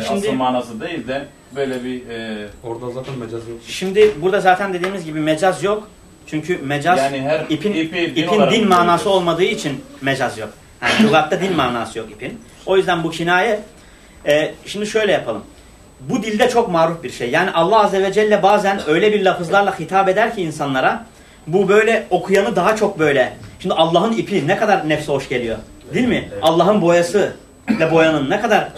Şimdi- asıl manası değil de böyle bir e, Orada zaten mecaz yok. Şimdi burada zaten dediğimiz gibi mecaz yok. Çünkü mecaz yani her İpin, ipi din ipin din manası görüyoruz? olmadığı için mecaz yok. Yani lügatta din manası yok ipin. O yüzden bu kinaye. Ee, şimdi şöyle yapalım. Bu dilde çok maruf bir şey. Yani Allah Azze ve Celle bazen öyle bir lafızlarla hitap eder ki insanlara bu böyle okuyanı daha çok böyle. Şimdi Allah'ın ipi ne kadar nefse hoş geliyor. Değil mi? Allah'ın boyası ile boyanın ne kadar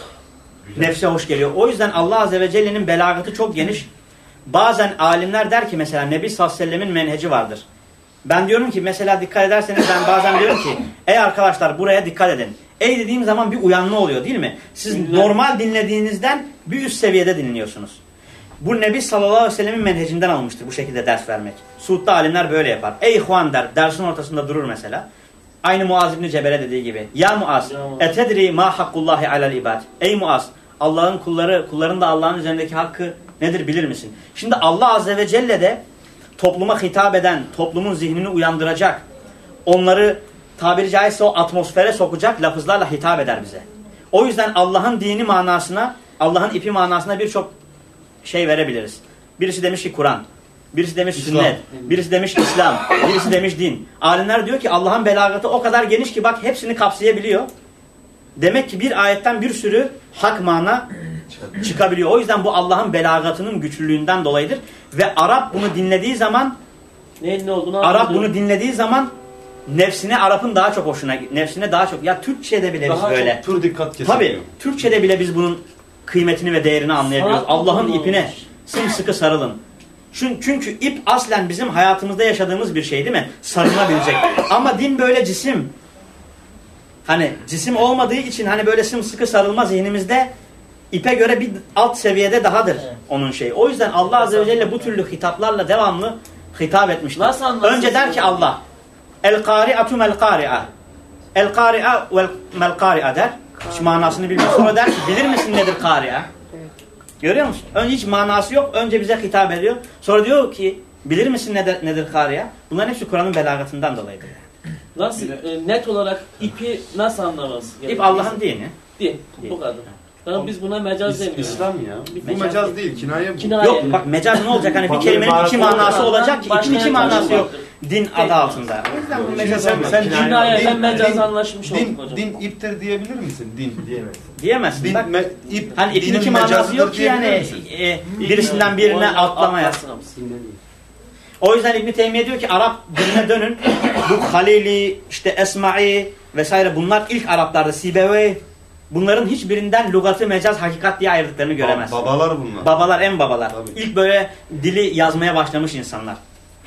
nefse hoş geliyor. O yüzden Allah Azze ve Celle'nin belagatı çok geniş. Bazen alimler der ki mesela Nebi sallallahu aleyhi ve sellemin menheci vardır. Ben diyorum ki mesela dikkat ederseniz ben bazen diyorum ki ey arkadaşlar buraya dikkat edin. Ey dediğim zaman bir uyanma oluyor değil mi? Siz normal dinlediğinizden bir üst seviyede dinliyorsunuz. Bu Nebi sallallahu aleyhi ve sellemin menhecinden almıştır bu şekilde ders vermek. Suud'da alimler böyle yapar. Ey Huan der dersin ortasında durur mesela. Aynı Muaz İbni Cebel'e dediği gibi. Ya Muaz. etedri ma hakkullahi alel ibad. Ey Muaz, Allah'ın kulları, kulların da Allah'ın üzerindeki hakkı nedir bilir misin? Şimdi Allah Azze ve Celle de topluma hitap eden, toplumun zihnini uyandıracak, onları tabiri caizse o atmosfere sokacak lafızlarla hitap eder bize. O yüzden Allah'ın dini manasına, Allah'ın ipi manasına birçok şey verebiliriz. Birisi demiş ki Kur'an. Birisi demiş İslam. sünnet, birisi demiş İslam, birisi demiş din. Alimler diyor ki Allah'ın belagatı o kadar geniş ki bak hepsini kapsayabiliyor. Demek ki bir ayetten bir sürü hak mana çıkabiliyor. O yüzden bu Allah'ın belagatının güçlülüğünden dolayıdır. Ve Arap bunu dinlediği zaman Neyin ne olduğunu Arap anladı. bunu dinlediği zaman nefsine Arap'ın daha çok hoşuna nefsine daha çok ya Türkçe'de bile biz Daha böyle. çok tür dikkat kesiliyor. Tabii Türkçe'de bile biz bunun kıymetini ve değerini anlayabiliyoruz. Allah'ın ipine sımsıkı sarılın. Çünkü, çünkü ip aslen bizim hayatımızda yaşadığımız bir şey değil mi? Sarılabilecek. [LAUGHS] Ama din böyle cisim. Hani cisim olmadığı için hani böyle sımsıkı sarılma zihnimizde ipe göre bir alt seviyede dahadır Evet. onun şeyi. O yüzden Allah Azze ve Celle bu türlü hitaplarla devamlı hitap etmiştir. Nasıl anlarsın Önce der ki Allah El kari'atu mel kari'a El kari'a vel mel kari'a der. Hiç manasını bilmiyor. Sonra der ki bilir misin nedir kari'a? Görüyor musun? Önce hiç manası yok. Önce bize hitap ediyor. Sonra diyor ki bilir misin nedir, nedir kari'a? Bunların hepsi Kur'an'ın belagatından dolayıdır. Nasıl e, net olarak ipi nasıl anlamaz? İp Allah'ın dini. Din. Bu kadar. Yani biz buna mecaz İs- demiyoruz. İslam ya. Bir Bu mecaz değil, kinaye bu. Kinaye. Yok bak mecaz ne olacak? Hani bir kelimenin iki manası olacak ki başka iki, manası yok. Din adı altında. O yüzden bu mecaz sen, olmaz. sen din, Kinaye din, ben mecaz din, anlaşmış olduk din, hocam. din iptir diyebilir misin? Din diyemezsin. Diyemezsin. Din, bak, me, ip, hani ipin dinin iki manası mecazıdır yok ki diyebilir yani misin? e, birisinden birine atlamaya. O yüzden İbn Teymiye diyor ki Arap diline dönün. Bu Halili, işte Esma'i vesaire bunlar ilk Araplarda Sibevi bunların hiçbirinden lügatı mecaz hakikat diye ayırdıklarını göremezsin. Babalar bunlar. Babalar en babalar. Tabii. İlk böyle dili yazmaya başlamış insanlar.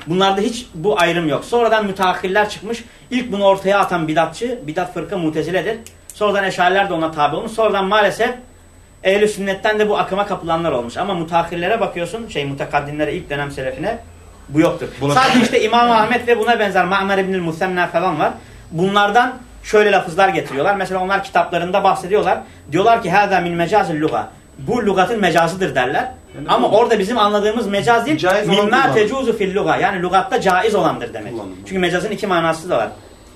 Bunlarda hiç bu ayrım yok. Sonradan müteahhirler çıkmış. İlk bunu ortaya atan bidatçı, bidat fırka muteziledir. Sonradan eşariler de ona tabi olmuş. Sonradan maalesef ehl sünnetten de bu akıma kapılanlar olmuş. Ama müteahhirlere bakıyorsun, şey mutakaddimlere, ilk dönem selefine bu yoktur. Buna- Sadece işte İmam Ahmet ve buna benzer Ma'mer İbnül Musenna falan var. Bunlardan şöyle lafızlar getiriyorlar. Mesela onlar kitaplarında bahsediyorlar. Diyorlar ki hâzâ min mecazil luga. Bu lügatın mecazıdır derler. Yani Ama bu- orada bizim anladığımız mecaz değil. Caiz Mimma tecuzu fil luga. Yani lügatta caiz olandır demek. Kullanım. Çünkü mecazın iki manası da var.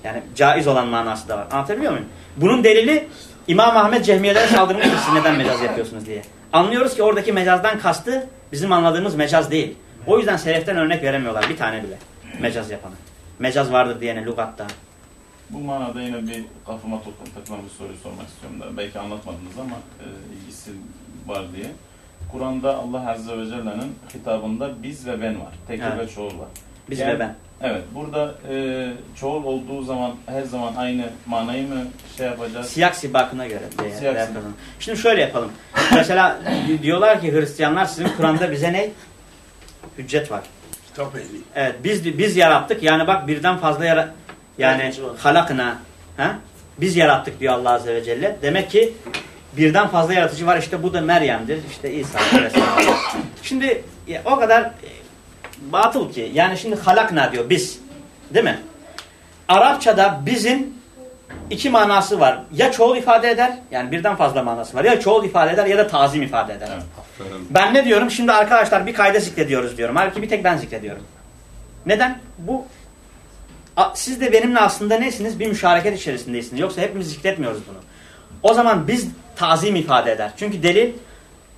Yani caiz olan manası da var. Anlatabiliyor muyum? Bunun delili İmam Ahmet cehmiyelere saldırmıştır siz neden mecaz yapıyorsunuz diye. Anlıyoruz ki oradaki mecazdan kastı bizim anladığımız mecaz değil. O yüzden seleften örnek veremiyorlar bir tane bile. Mecaz yapanı. Mecaz vardır diyene lügatta. Bu manada yine bir kafama takılan bir soruyu sormak istiyorum da belki anlatmadınız ama e, ilgisi var diye. Kur'an'da Allah Azze ve Celle'nin hitabında biz ve ben var. Tekil Evet. ve çoğul var. Biz Yani- ve ben. Evet, burada e, çoğul olduğu zaman her zaman aynı manayı mı şey yapacağız? Siyak sibakına göre. Değer, Siyak sibak. Şimdi şöyle yapalım. Mesela diyorlar ki Hristiyanlar sizin Kur'an'da bize ne? Hüccet var. Kitap ehli. Evet biz biz yarattık. Yani bak birden fazla yara yani halakına ha? Biz yarattık diyor Allah azze ve celle. Demek ki birden fazla yaratıcı var. İşte bu da Meryem'dir. İşte İsa vesaire. Şimdi ya, o kadar e, batıl ki. Yani şimdi halakna diyor biz. Değil mi? Arapçada bizim iki manası var. Ya çoğul ifade eder. Yani birden fazla manası var. Ya çoğul ifade eder ya da tazim ifade eder. Evet. Ben ne diyorum? Şimdi arkadaşlar bir kayda zikrediyoruz diyorum. Halbuki bir tek ben zikrediyorum. Neden? Bu siz de benimle aslında nesiniz? Bir müşareket içerisindesiniz. Yoksa hepimiz zikretmiyoruz bunu. O zaman biz tazim ifade eder. Çünkü delil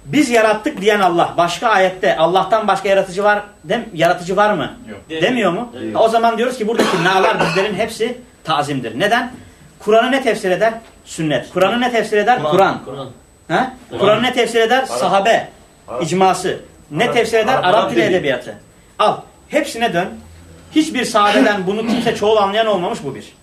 biz yarattık diyen Allah. Başka ayette Allah'tan başka yaratıcı var dem yaratıcı var mı? Yok. Demiyor mu? Demiyor. O zaman diyoruz ki buradaki nalar bizlerin hepsi tazimdir. Neden? Kur'an'ı ne tefsir eder? Sünnet. Kur'an'ı ne tefsir eder? Kur'an. Kur'an. Ha? Kur'an ne tefsir eder? Sahabe. icması. Ne tefsir eder? Arap Arap dili. edebiyatı. Al. Hepsine dön. Hiçbir sahabeden bunu kimse çoğul anlayan olmamış bu bir.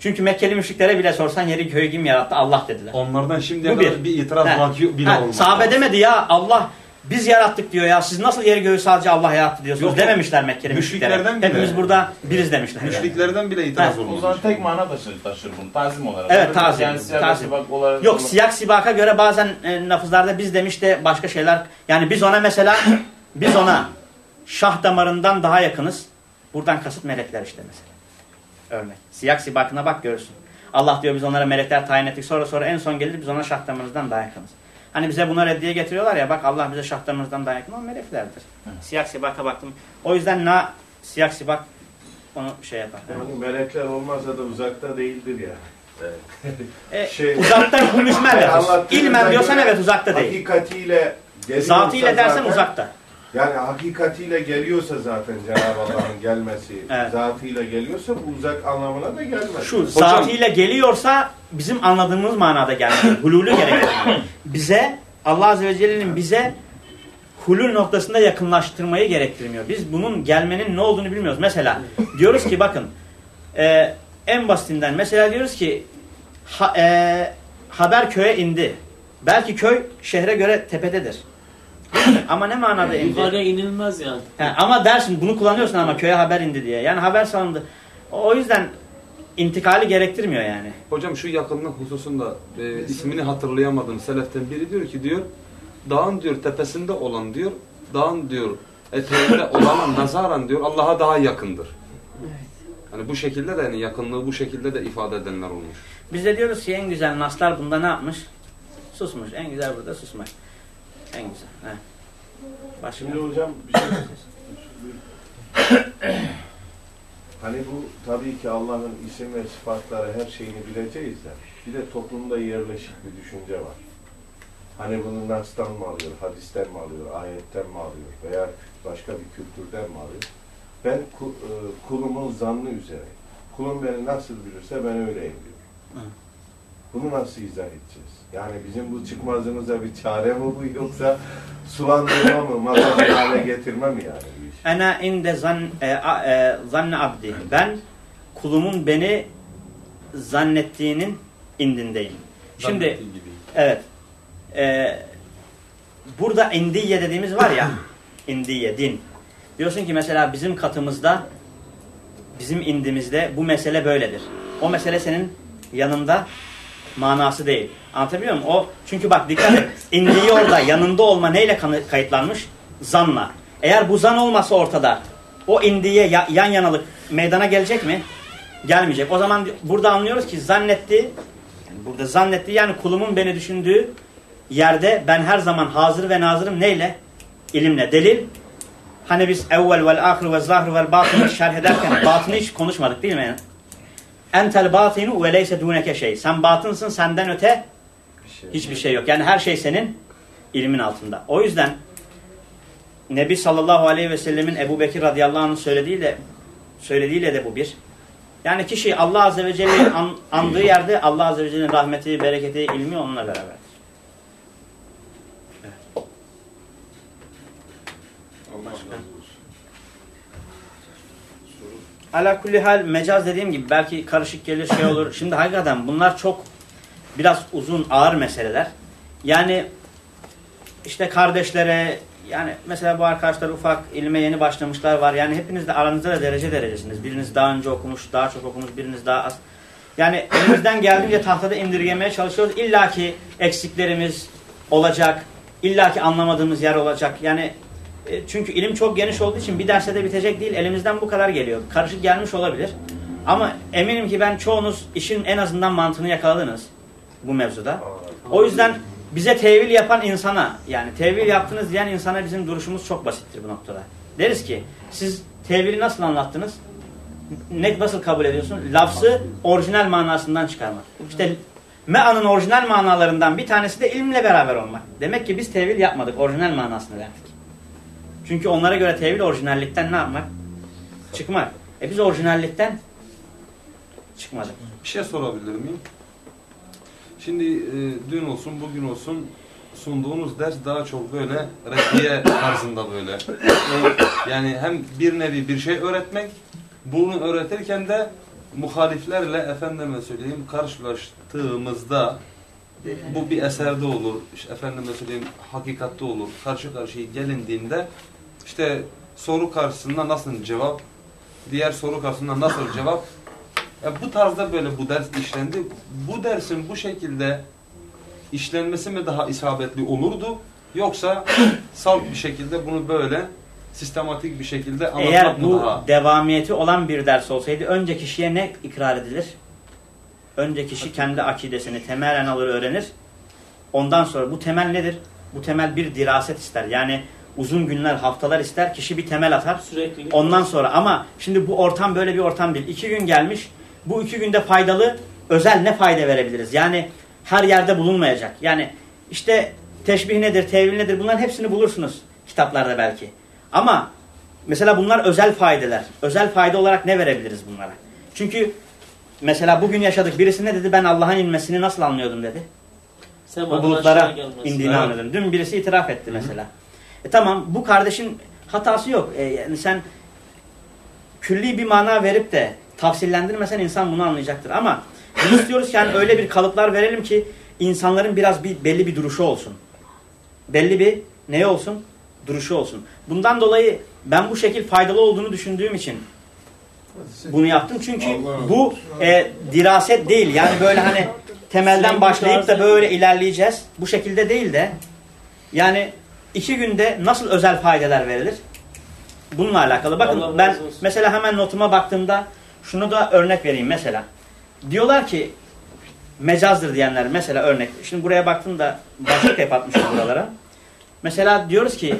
Çünkü Mekkeli müşriklere bile sorsan yeri köyü kim yarattı? Allah dediler. Onlardan şimdiye Bu kadar bir. bir, itiraz Ha. vaki bile Ha, olmadı. Sahabe demedi ya Allah biz yarattık diyor ya. Siz nasıl yeri göğü sadece Allah yarattı diyorsunuz Yok, dememişler Mekkeli müşriklere. Müşriklerden bile. Hepimiz burada biriz demişler. yani. Müşriklerden bile itiraz Ha. O zaman tek mana taşır, taşır bunu. Tazim olarak. Evet, tazim. Yani siyah Tazim. sibak olarak. Yok siyak sibaka göre bazen e, lafızlarda biz demiş de başka şeyler. Yani biz ona mesela biz ona şah damarından daha yakınız. Buradan kasıt melekler işte mesela. Örnek. Siyak sibakına bak görürsün. Allah diyor biz onlara melekler tayin ettik. Sonra sonra en son gelir biz ona şah damarımızdan daha yakınız. Hani bize buna reddiye getiriyorlar ya bak Allah bize şah damarımızdan daha yakın o meleklerdir. Siyak sibaka baktım. O yüzden na siyak sibak onu şey yapar. Yani melekler olmazsa da uzakta değildir ya. E, [LAUGHS] Şey- uzaktan hülmüşmel lafız. İlmen diyorsan göre evet uzakta değil. Hakikatiyle Zatıyla dersen zaten uzakta. Yani hakikatiyle geliyorsa zaten Cenab-ı Allah'ın gelmesi, [LAUGHS] Evet. zatıyla geliyorsa bu uzak anlamına da gelmez. Şu zatıyla geliyorsa bizim anladığımız manada gelmiyor. [LAUGHS] Hululü gerektiriyor. Bize Allah Azze ve Celle'nin bize hulul noktasında yakınlaştırmayı gerektirmiyor. Biz bunun gelmenin ne olduğunu bilmiyoruz. Mesela diyoruz ki bakın e, en basitinden mesela diyoruz ki ha, e, haber köye indi. Belki köy şehre göre tepededir. Ama ne manada indi? Yukarıya inilmez yani. He, ama dersin bunu kullanıyorsun ama köye haber indi diye. Yani haber salındı. O yüzden intikali gerektirmiyor yani. Hocam şu yakınlık hususunda e, ismini hatırlayamadım. Seleften biri diyor ki diyor dağın diyor tepesinde olan diyor dağın diyor eteğinde olana nazaran diyor Allah'a daha yakındır. Hani bu şekilde de yani yakınlığı bu şekilde de ifade edenler olmuş. Biz de diyoruz ki en güzel naslar bunda ne yapmış? Susmuş. En güzel burada susmak. En güzel. He. Başka? Şimdi hocam bir şey [COUGHS] Hani bu tabii ki Allah'ın isim ve sıfatları her şeyini bileceğiz de bir de toplumda yerleşik bir düşünce var. Hani bunu Nas'tan mı alıyor, hadisten mi alıyor, ayetten mi alıyor veya başka bir kültürden mi alıyor? Ben e, kulumun zannı üzere. Kulum beni nasıl bilirse ben öyleyim diyor. Hı. Bunu nasıl izah edeceğiz? Yani bizim bu çıkmazımıza bir çare mi bu yoksa sulandırma mı, masaj hale getirme mi yani? Ena inde zan, e, e, zanne abdi. Ben kulumun beni zannettiğinin indindeyim. Şimdi evet. E, burada indiye dediğimiz var ya [CLEARS THROAT] indiye, din. Diyorsun ki mesela bizim katımızda bizim indimizde bu mesele böyledir. O mesele senin yanında manası değil. Anlatabiliyor muyum? O çünkü bak dikkat et. [COUGHS] İndiği orada yanında olma neyle kayıtlanmış? Zanla. Eğer bu zan olmasa ortada o indiye ya- yan yanalık meydana gelecek mi? Gelmeyecek. O zaman burada anlıyoruz ki zannetti yani burada zannetti yani kulumun beni düşündüğü yerde ben her zaman hazır ve nazırım neyle? İlimle. Delil Hani biz evvel vel ahir ve zahir vel batını şerh ederken [COUGHS] batını hiç konuşmadık değil mi? Entel batinu ve leyse duneke şey. Sen batınsın senden öte hiçbir şey yok. Yani her şey senin ilmin altında. O yüzden Nebi sallallahu aleyhi ve sellemin Ebu Bekir radıyallahu anh'ın söylediğiyle, söylediğiyle de bu bir. Yani kişi Allah azze ve celle'yi an, andığı yerde Allah azze ve celle'nin rahmeti, bereketi, ilmi onunla beraber. Ala kulli hal mecaz dediğim gibi belki karışık gelir şey olur. [COUGHS] Şimdi hakikaten bunlar çok biraz uzun ağır meseleler. Yani işte kardeşlere yani mesela bu arkadaşlar ufak ilme yeni başlamışlar var. Yani hepiniz de aranızda da derece derecesiniz. Biriniz daha önce okumuş, daha çok okumuş, biriniz daha az. Yani elimizden geldiğince tahtada indirgemeye çalışıyoruz. İlla ki eksiklerimiz olacak. İlla ki anlamadığımız yer olacak. Yani e, çünkü ilim çok geniş olduğu için bir derste de bitecek değil. Elimizden bu kadar geliyor. Karışık gelmiş olabilir. Ama eminim ki ben çoğunuz işin en azından mantığını yakaladınız bu mevzuda. O yüzden bize tevil yapan insana yani tevil yaptınız diyen insana bizim duruşumuz çok basittir bu noktada. Deriz ki siz tevili nasıl anlattınız? Ne nasıl kabul ediyorsun? Lafzı orijinal manasından çıkarmak. İşte me'anın orijinal manalarından bir tanesi de ilimle beraber olmak. Demek ki biz tevil yapmadık. Orijinal manasını verdik. Çünkü onlara göre tevil orijinallikten ne yapmak? Çıkmak. E biz orijinallikten çıkmadık. Bir şey sorabilir miyim? Şimdi e, dün olsun bugün olsun sunduğunuz ders daha çok böyle reddiye tarzında böyle. Yani hem bir nevi bir şey öğretmek, bunu öğretirken de muhaliflerle efendime söyleyeyim karşılaştığımızda bu bir eserde olur, işte efendime söyleyeyim hakikatte olur, karşı karşıya gelindiğinde işte soru karşısında nasıl cevap, diğer soru karşısında nasıl [COUGHS] cevap ya bu tarzda böyle bu ders işlendi. Bu dersin bu şekilde işlenmesi mi daha isabetli olurdu? Yoksa [COUGHS] salt bir şekilde bunu böyle sistematik bir şekilde anlatmak Eğer bu daha? devamiyeti olan bir ders olsaydı önce kişiye ne ikrar edilir? Önce kişi kendi akidesini temelen alır öğrenir. Ondan sonra bu temel nedir? Bu temel bir diraset ister. Yani uzun günler, haftalar ister. Kişi bir temel atar. Sürekli. Ondan sonra ama şimdi bu ortam böyle bir ortam değil. İki gün gelmiş. Bu iki günde faydalı, özel ne fayda verebiliriz? Yani her yerde bulunmayacak. Yani işte teşbih nedir, tevil nedir bunların hepsini bulursunuz kitaplarda belki. Ama mesela bunlar özel faydeler. Özel fayda olarak ne verebiliriz bunlara? Çünkü mesela bugün yaşadık. Birisi ne dedi? Ben Allah'ın inmesini nasıl anlıyordum dedi. Sen O bulutlara gelmesin. indiğini Evet. anladım. Dün birisi itiraf etti mesela. E tamam bu kardeşin hatası yok. E, yani sen külli bir mana verip de tafsillendirmesen insan bunu anlayacaktır. Ama biz istiyoruz ki yani öyle bir kalıplar verelim ki insanların biraz bir belli bir duruşu olsun. Belli bir ne olsun? Duruşu olsun. Bundan dolayı ben bu şekil faydalı olduğunu düşündüğüm için bunu yaptım. Çünkü bu e, diraset değil. Yani böyle hani temelden başlayıp da böyle ilerleyeceğiz. Bu şekilde değil de yani iki günde nasıl özel faydeler verilir? Bununla alakalı. Bakın Allah ben olsun. mesela hemen notuma baktığımda şunu da örnek vereyim mesela. Diyorlar ki mecazdır diyenler mesela örnek. Şimdi buraya baktığımda başlık hep atmışım buralara. Mesela diyoruz ki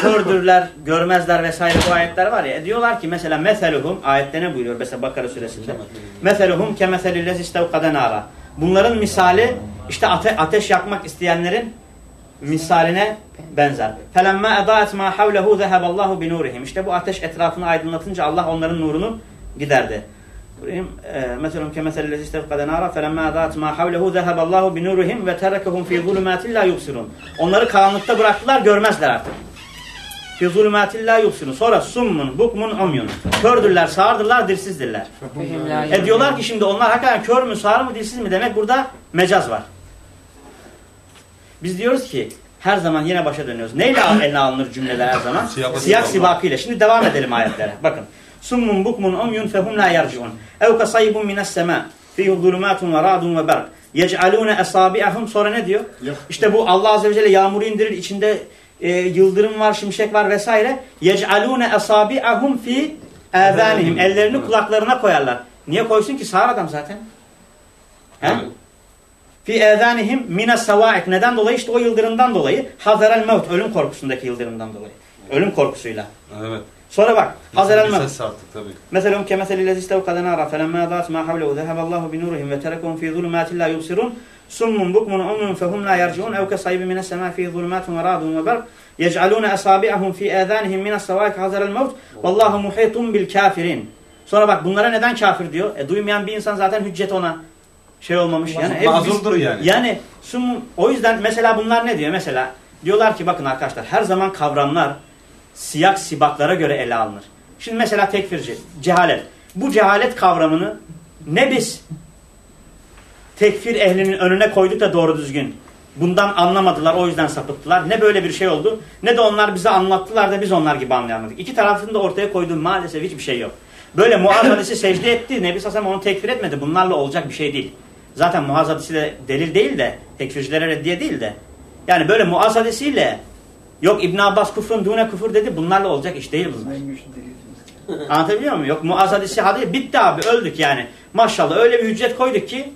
kördürler, görmezler vesaire bu ayetler var ya. Diyorlar ki mesela meseluhum ayette ne buyuruyor mesela Bakara suresinde? Meseluhum kemeselillezi istevkade nara. Bunların misali işte ate ateş yakmak isteyenlerin misaline benzer. Felemme edaet ma havlehu zeheballahu bi nurihim. İşte bu ateş etrafını aydınlatınca Allah onların nurunu giderdi. Burayım. Meselum kemeselillezi istevkade nara felemme edaet ma havlehu zeheballahu bi nurihim ve terekehum fi zulumatin la yubsirun. Onları karanlıkta bıraktılar görmezler artık. Fi zulümatin la yubsirun. Sonra summun, bukmun, umyun. Kördürler, sağırdırlar, dilsizdirler. E diyorlar ki şimdi onlar hakikaten kör mü, sağır mı, dilsiz mi demek burada mecaz var. Biz diyoruz ki her zaman yine başa dönüyoruz. Neyle eline alınır cümleler her zaman? Siyak sibakıyla. Şimdi devam edelim ayetlere. Bakın. Summun bukmun umyun fehum la yerciun. Ev kasayibun minas sema. Fihi zulumatun ve ra'dun ve berk. Yec'alune esabi'ahum. Sonra ne diyor? İşte bu Allah Azze ve Celle yağmuru indirir. içinde e, yıldırım var, şimşek var vesaire. Yec'alune esabi'ahum fi evanihim. Ellerini kulaklarına koyarlar. Niye koysun ki? Sağır adam zaten. He? Fi edanihim mine savaik. Neden dolayı? İşte o yıldırımdan dolayı. Hazerel mevt. Ölüm korkusundaki yıldırımdan dolayı. Ölüm korkusuyla. Evet. Sonra bak. Hazerel Bir mevt. ses artık tabii. Meselum kemeseli lezi istevkada nara. Felemma dağıt ma havlehu. Zeheballahu bi nurihim ve terekum fi zulümatin la yubsirun. Summun bukmun ummun fehum la yerciun. Ev kesaybi mine sema fi zulümatun ve radun ve berk. Yec'alune esabi'ahum fi edanihim mine savaik. Hazerel mevt. Vallahu muhitun bil kafirin. Sonra bak bunlara neden kafir diyor? E duymayan bir insan zaten hüccet ona şey olmamış. Yani biz- Mazurdur yani. yani sum, o yüzden mesela bunlar ne diyor? Mesela diyorlar ki bakın arkadaşlar her zaman kavramlar siyak sibaklara göre ele alınır. Şimdi mesela tekfirci, cehalet. Bu cehalet kavramını ne biz tekfir ehlinin önüne koyduk da doğru düzgün bundan anlamadılar o yüzden sapıttılar. Ne böyle bir şey oldu ne de onlar bize anlattılar da biz onlar gibi anlayamadık. İki tarafın da ortaya koyduğu maalesef hiçbir şey yok. Böyle Muaz hadisi secde etti. Nebi Sasam onu tekfir etmedi. Bunlarla olacak bir şey değil. Zaten Muaz hadisi de delil değil de tekfircilere reddiye değil de. Yani böyle Muaz hadisiyle yok İbn Abbas kufrun dune kufur dedi. Bunlarla olacak iş değil bunlar. [LAUGHS] Anlatabiliyor muyum? Yok Muaz hadisi hadi bitti abi öldük yani. Maşallah öyle bir hüccet koyduk ki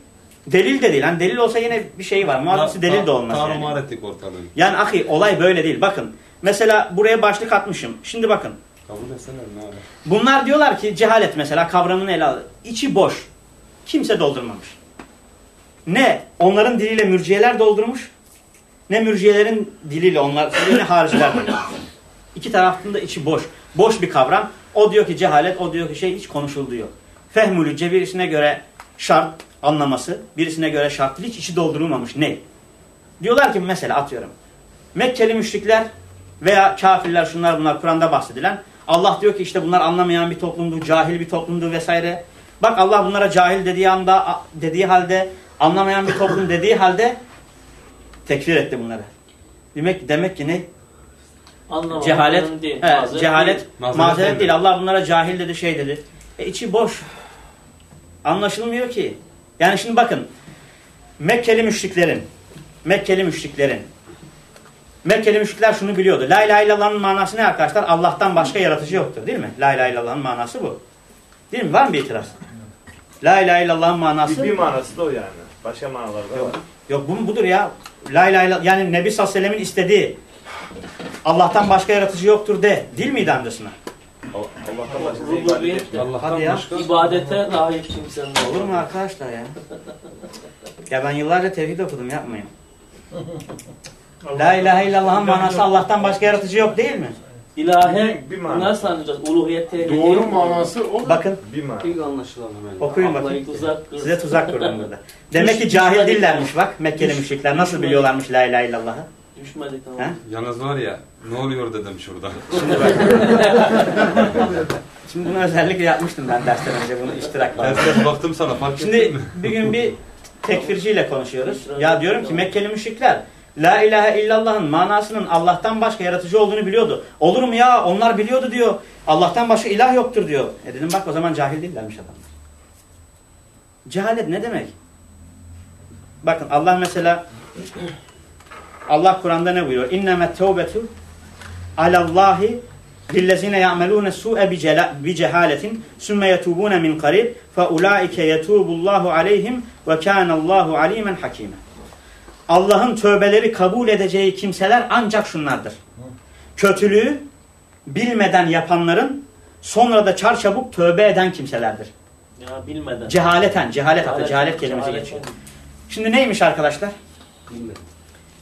delil de değil. Hani delil olsa yine bir şey var. Muaz hadisi delil de olmaz yani. Tarumar ettik ortalığı. Yani ahi olay böyle değil. Bakın mesela buraya başlık atmışım. Şimdi bakın. Kabul etsene ne abi? Bunlar diyorlar ki cehalet mesela kavramını ele al. İçi boş. Kimse doldurmamış. Ne onların diliyle mürciyeler doldurmuş ne mürciyelerin diliyle onlar ne hariciler. İki tarafın da içi boş. Boş bir kavram. O diyor ki cehalet, o diyor ki şey hiç konuşulduğu yok. Fehmülüce birisine göre şart anlaması, birisine göre şart hiç içi doldurulmamış. Ne? Diyorlar ki mesela atıyorum. Mekkeli müşrikler veya kafirler şunlar bunlar Kur'an'da bahsedilen. Allah diyor ki işte bunlar anlamayan bir toplumdu, cahil bir toplumdu vesaire. Bak Allah bunlara cahil dediği anda dediği halde anlamayan bir toplum dediği halde tekfir etti bunları. Demek demek ki ne? Anlamadım. Cehalet, değil. he, Mazeret cehalet, değil. Mazeret değil. Allah bunlara cahil dedi, şey dedi. E içi boş. Anlaşılmıyor ki. Yani şimdi bakın. Mekkeli müşriklerin, Mekkeli müşriklerin, Mekkeli müşrikler şunu biliyordu. La ilahe illallah'ın manası ne arkadaşlar? Allah'tan başka yaratıcı yoktur değil mi? La ilahe illallah'ın manası bu. Değil mi? Var mı bir itiraz? La ilahe illallah'ın manası... Bir manası da o yani. Başka manaları da var. Yok bu budur ya. La ilahe illallah yani Nebi sallallahu aleyhi ve sellemin istediği Allah'tan başka yaratıcı yoktur de. Değil miydi amcasına? Allah'tan başka. Rububiyet de. Hadi ya. İbadete layık kimsenin Olur mu arkadaşlar ya? ya ben yıllarca tevhid okudum yapmayın. [LAUGHS] La ilahe illallah'ın manası Allah'tan başka yaratıcı yok değil mi? İlahe Bir mana. nasıl anlayacağız? Uluhiyet tevhidi. Doğru manası o. Bakın Bir mana. İlk anlaşılan hemen. okuyun bakayım. Tuzak. Size tuzak kurdum burada. [LAUGHS] Demek ki cahil dillermiş bak Mekkeli müşrikler. Nasıl biliyorlarmış la ilahe illallah'ı? Düşmedik He? tamam. Yalnız var ya ne oluyor dedim şurada. [LAUGHS] Şimdi bak. [LAUGHS] Şimdi bunu özellikle yapmıştım ben dersten önce bunu iştirak var. Derste baktım sana fark ettin Şimdi mi? bir gün bir tekfirciyle konuşuyoruz. Ya diyorum ki Mekkeli müşrikler La ilahe illallah'ın manasının Allah'tan başka yaratıcı olduğunu biliyordu. Olur mu ya? Onlar biliyordu diyor. Allah'tan başka ilah yoktur diyor. E dedim bak o zaman cahil değillermiş adamlar. Cehalet ne demek? Bakın Allah mesela Allah Kur'an'da ne buyuruyor? İnnemet tevbetu alallahi lillezine ya'melune su'e bi cehaletin sümme yetubune min qarib fe ulaike yetubullahu aleyhim ve kânallahu alimen hakime. Allah'ın tövbeleri kabul edeceği kimseler ancak şunlardır. Kötülüğü bilmeden yapanların sonra da çarçabuk tövbe eden kimselerdir. Ya bilmeden. Cehaleten, cehalet hatta cehalet kelimesi cehalet. geçiyor. Şimdi neymiş arkadaşlar?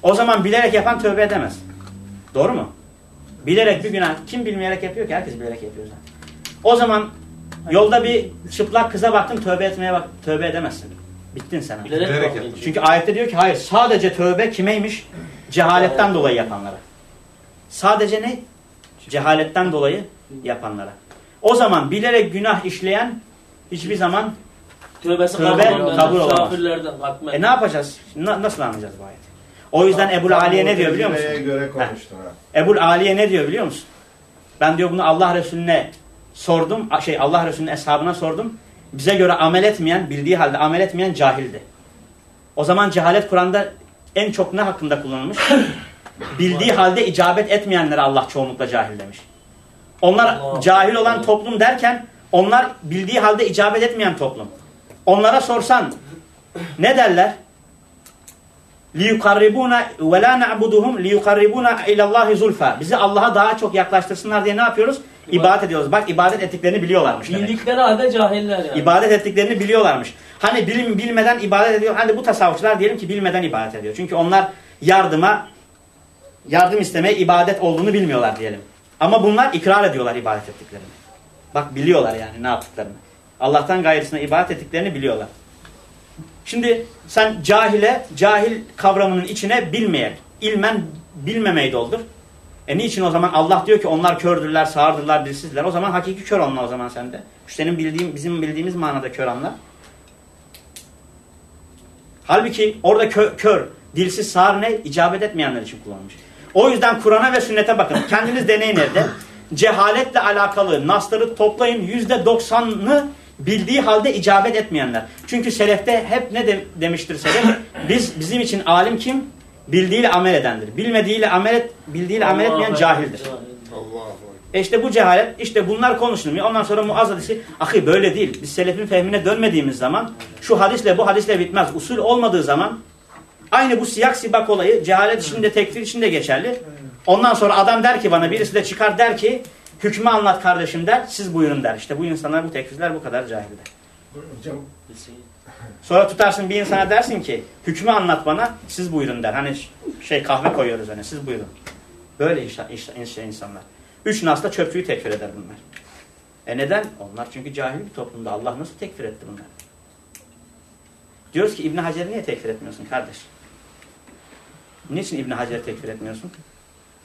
O zaman bilerek yapan tövbe edemez. Doğru mu? Bilerek bir günah kim bilmeyerek yapıyor ki? Herkes bilerek yapıyor zaten. O zaman yolda bir çıplak kıza baktın tövbe etmeye bak tövbe edemezsin. Bittin sen. artık. Bilerek, Bilerek yapmış. Çünkü ayette diyor ki hayır sadece tövbe kimeymiş? Cehaletten dolayı yapanlara. Sadece ne? Cehaletten dolayı yapanlara. O zaman bilerek günah işleyen hiçbir zaman Tövbesi Tövbe kabul, olamaz. Kafirlerden e ne yapacağız? Na- nasıl anlayacağız bu ayeti? O yüzden Ebul Aliye ne diyor biliyor musun? Göre konuştun ha. Ebul Aliye ne diyor biliyor musun? Ben diyor bunu Allah Resulüne sordum. a- Şey Allah Resulü'nün eshabına sordum. Bize göre amel etmeyen, bildiği halde amel etmeyen cahildi. O zaman cehalet Kur'an'da en çok ne hakkında kullanılmış? [COUGHS] bildiği halde icabet etmeyenlere Allah çoğunlukla cahil demiş. Onlar Allah. cahil olan toplum derken onlar bildiği halde icabet etmeyen toplum. Onlara sorsan ne derler? liyukarribuna ve la na'buduhum liyukarribuna ilallahi zulfa. Bizi Allah'a daha çok yaklaştırsınlar diye ne yapıyoruz? İbadet ediyoruz. Bak ibadet ettiklerini biliyorlarmış demek. Bildikleri halde cahiller yani. İbadet ettiklerini biliyorlarmış. Hani bilim bilmeden ibadet ediyor. Hani bu tasavvufçular diyelim ki bilmeden ibadet ediyor. Çünkü onlar yardıma yardım istemeye ibadet olduğunu bilmiyorlar diyelim. Ama bunlar ikrar ediyorlar ibadet ettiklerini. Bak biliyorlar yani ne yaptıklarını. Allah'tan gayrısına ibadet ettiklerini biliyorlar. Şimdi sen cahile, cahil kavramının içine bilmeyek, ilmen bilmemeyi doldur. E niçin o zaman Allah diyor ki onlar kördürler, sağırdırlar, dilsizler. O zaman hakiki kör olma o zaman sende. Senin bildiğin, bizim bildiğimiz manada kör anlar. Halbuki orada kö, kör, dilsiz, sağır ne? İcabet etmeyenler için kullanılmış. O yüzden Kur'an'a ve sünnete bakın. Kendiniz deneyin evde. Cehaletle alakalı nasları toplayın. Yüzde doksanını bildiği halde icabet etmeyenler. Çünkü selefte hep ne de, demiştir selef? Biz bizim için alim kim? Bildiğiyle amel edendir. Bilmediğiyle amel et, bildiğiyle amel etmeyen Allah cahildir. Allah'a E işte bu cehalet, işte bunlar konuşulmuyor. Ondan sonra Muaz hadisi, ahi böyle değil. Biz selefin fehmine dönmediğimiz zaman, şu hadisle bu hadisle bitmez. Usul olmadığı zaman, aynı bu siyak sibak olayı, cehalet içinde, tekfir içinde geçerli. Ondan sonra adam der ki bana, birisi de çıkar der ki, hükmü anlat kardeşim der, siz buyurun der. İşte bu insanlar, bu tekfirler bu kadar cahildir. Hocam Sonra tutarsın bir insana dersin ki, hükmü anlat bana, siz buyurun der. Hani şey kahve koyuyoruz öne, siz buyurun. Böyle işte, işte, işte insanlar. Üç nasla çöpçüyü tekfir eder bunlar. E neden? Onlar çünkü cahil bir toplumda. Allah nasıl tekfir etti bunları? Diyoruz ki İbn Hacer'i niye tekfir etmiyorsun kardeş? Niçin İbn Hacer'i tekfir etmiyorsun?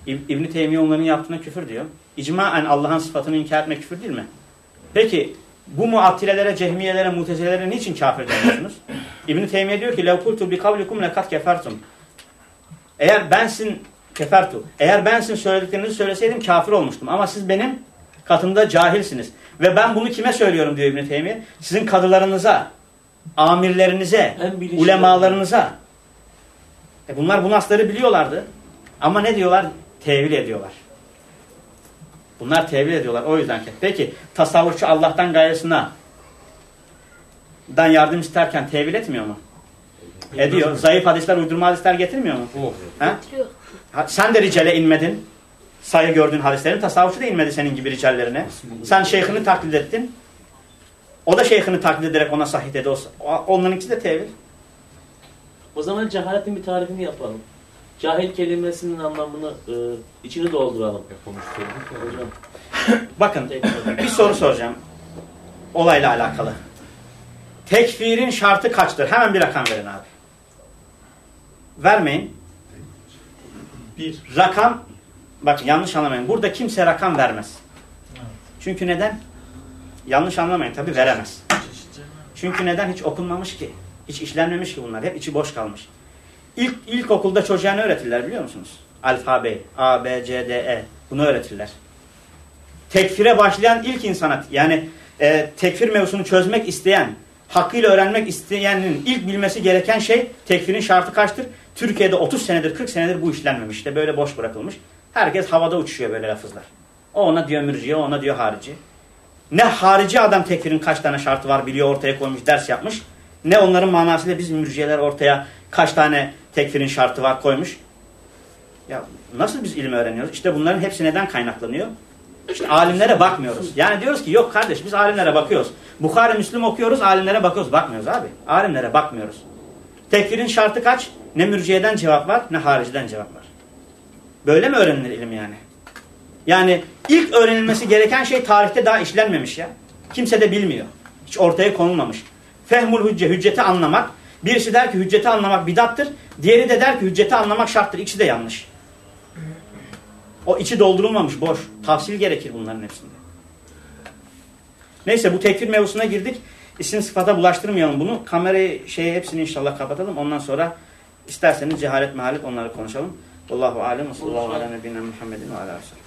İb- İbn Teymiye onların yaptığına küfür diyor. İcmaen Allah'ın sıfatını inkar etmek küfür değil mi? Peki bu muattilelere, cehmiyelere, mutezilelere niçin kafir demiyorsunuz? [COUGHS] İbn-i Teymiye diyor ki لَوْ bi kavlikum lekat kefertum. Eğer bensin kefertu. Eğer bensin söylediklerinizi söyleseydim kafir olmuştum. Ama siz benim katımda cahilsiniz. Ve ben bunu kime söylüyorum diyor İbn-i Teymiye? Sizin kadılarınıza, amirlerinize, ulemalarınıza. E bunlar bu nasları biliyorlardı. Ama ne diyorlar? Tevil ediyorlar. Bunlar tevil ediyorlar. O yüzden ki. Peki tasavvurçu Allah'tan gayrısına dan yardım isterken tevil etmiyor mu? Ediyor. Zayıf hadisler, uydurma hadisler getirmiyor mu? Of. Ha? Ha, Sen de ricale inmedin. Sayı gördüğün hadislerin. Tasavvufçu da inmedi senin gibi ricallerine. Sen şeyhini taklit ettin. O da şeyhini taklit ederek ona sahih dedi. Onlarınkisi de tevil. O zaman cehaletin bir tarifini yapalım. Cahil kelimesinin anlamını e, içini dolduralım. Hocam. Bakın bir soru soracağım. Olayla alakalı. Tekfirin şartı kaçtır? Hemen bir rakam verin abi. Vermeyin. Bir. Rakam, bakın yanlış anlamayın. Burada kimse rakam vermez. Çünkü neden? Yanlış anlamayın tabii veremez. Çünkü neden? Hiç okunmamış ki. Hiç işlenmemiş ki bunlar. Hep içi boş kalmış. İlk ilkokulda çocuğa ne öğretirler biliyor musunuz? Alfabe, A, B, C, D, E. Bunu öğretirler. Tekfire başlayan ilk insana yani e, tekfir mevzusunu çözmek isteyen, hakkıyla öğrenmek isteyenin ilk bilmesi gereken şey tekfirin şartı kaçtır? Türkiye'de 30 senedir 40 senedir bu işlenmemiş. İşte böyle boş bırakılmış. Herkes havada uçuşuyor böyle lafızlar. O ona diyor mürciye, ona diyor harici. Ne harici adam tekfirin kaç tane şartı var biliyor ortaya koymuş, ders yapmış. Ne onların manasıyla biz mürciyeler ortaya kaç tane tekfirin şartı var koymuş. Ya nasıl biz ilim öğreniyoruz? İşte bunların hepsi neden kaynaklanıyor? İşte alimlere bakmıyoruz. Yani diyoruz ki yok kardeş biz alimlere bakıyoruz. Bukhari Müslüm okuyoruz, alimlere bakıyoruz. Bakmıyoruz abi. Alimlere bakmıyoruz. Tekfirin şartı kaç? Ne mürciyeden cevap var, ne hariciden cevap var. Böyle mi öğrenilir ilim yani? Yani ilk öğrenilmesi gereken şey tarihte daha işlenmemiş ya. Kimse de bilmiyor. Hiç ortaya konulmamış. Fehmul hücce, hücceti anlamak. Birisi der ki hücceti anlamak bidattır. Diğeri de der ki hücceti anlamak şarttır. İkisi de yanlış. O içi doldurulmamış, boş. Tafsil gerekir bunların hepsinde. Neyse bu tekfir mevzusuna girdik. İsim sıfata bulaştırmayalım bunu. Kamerayı şeye hepsini inşallah kapatalım. Ondan sonra isterseniz cehalet mehalet onları konuşalım. Allahu alem sallallahu ala Muhammedin ve ala aleyhi ve sellem.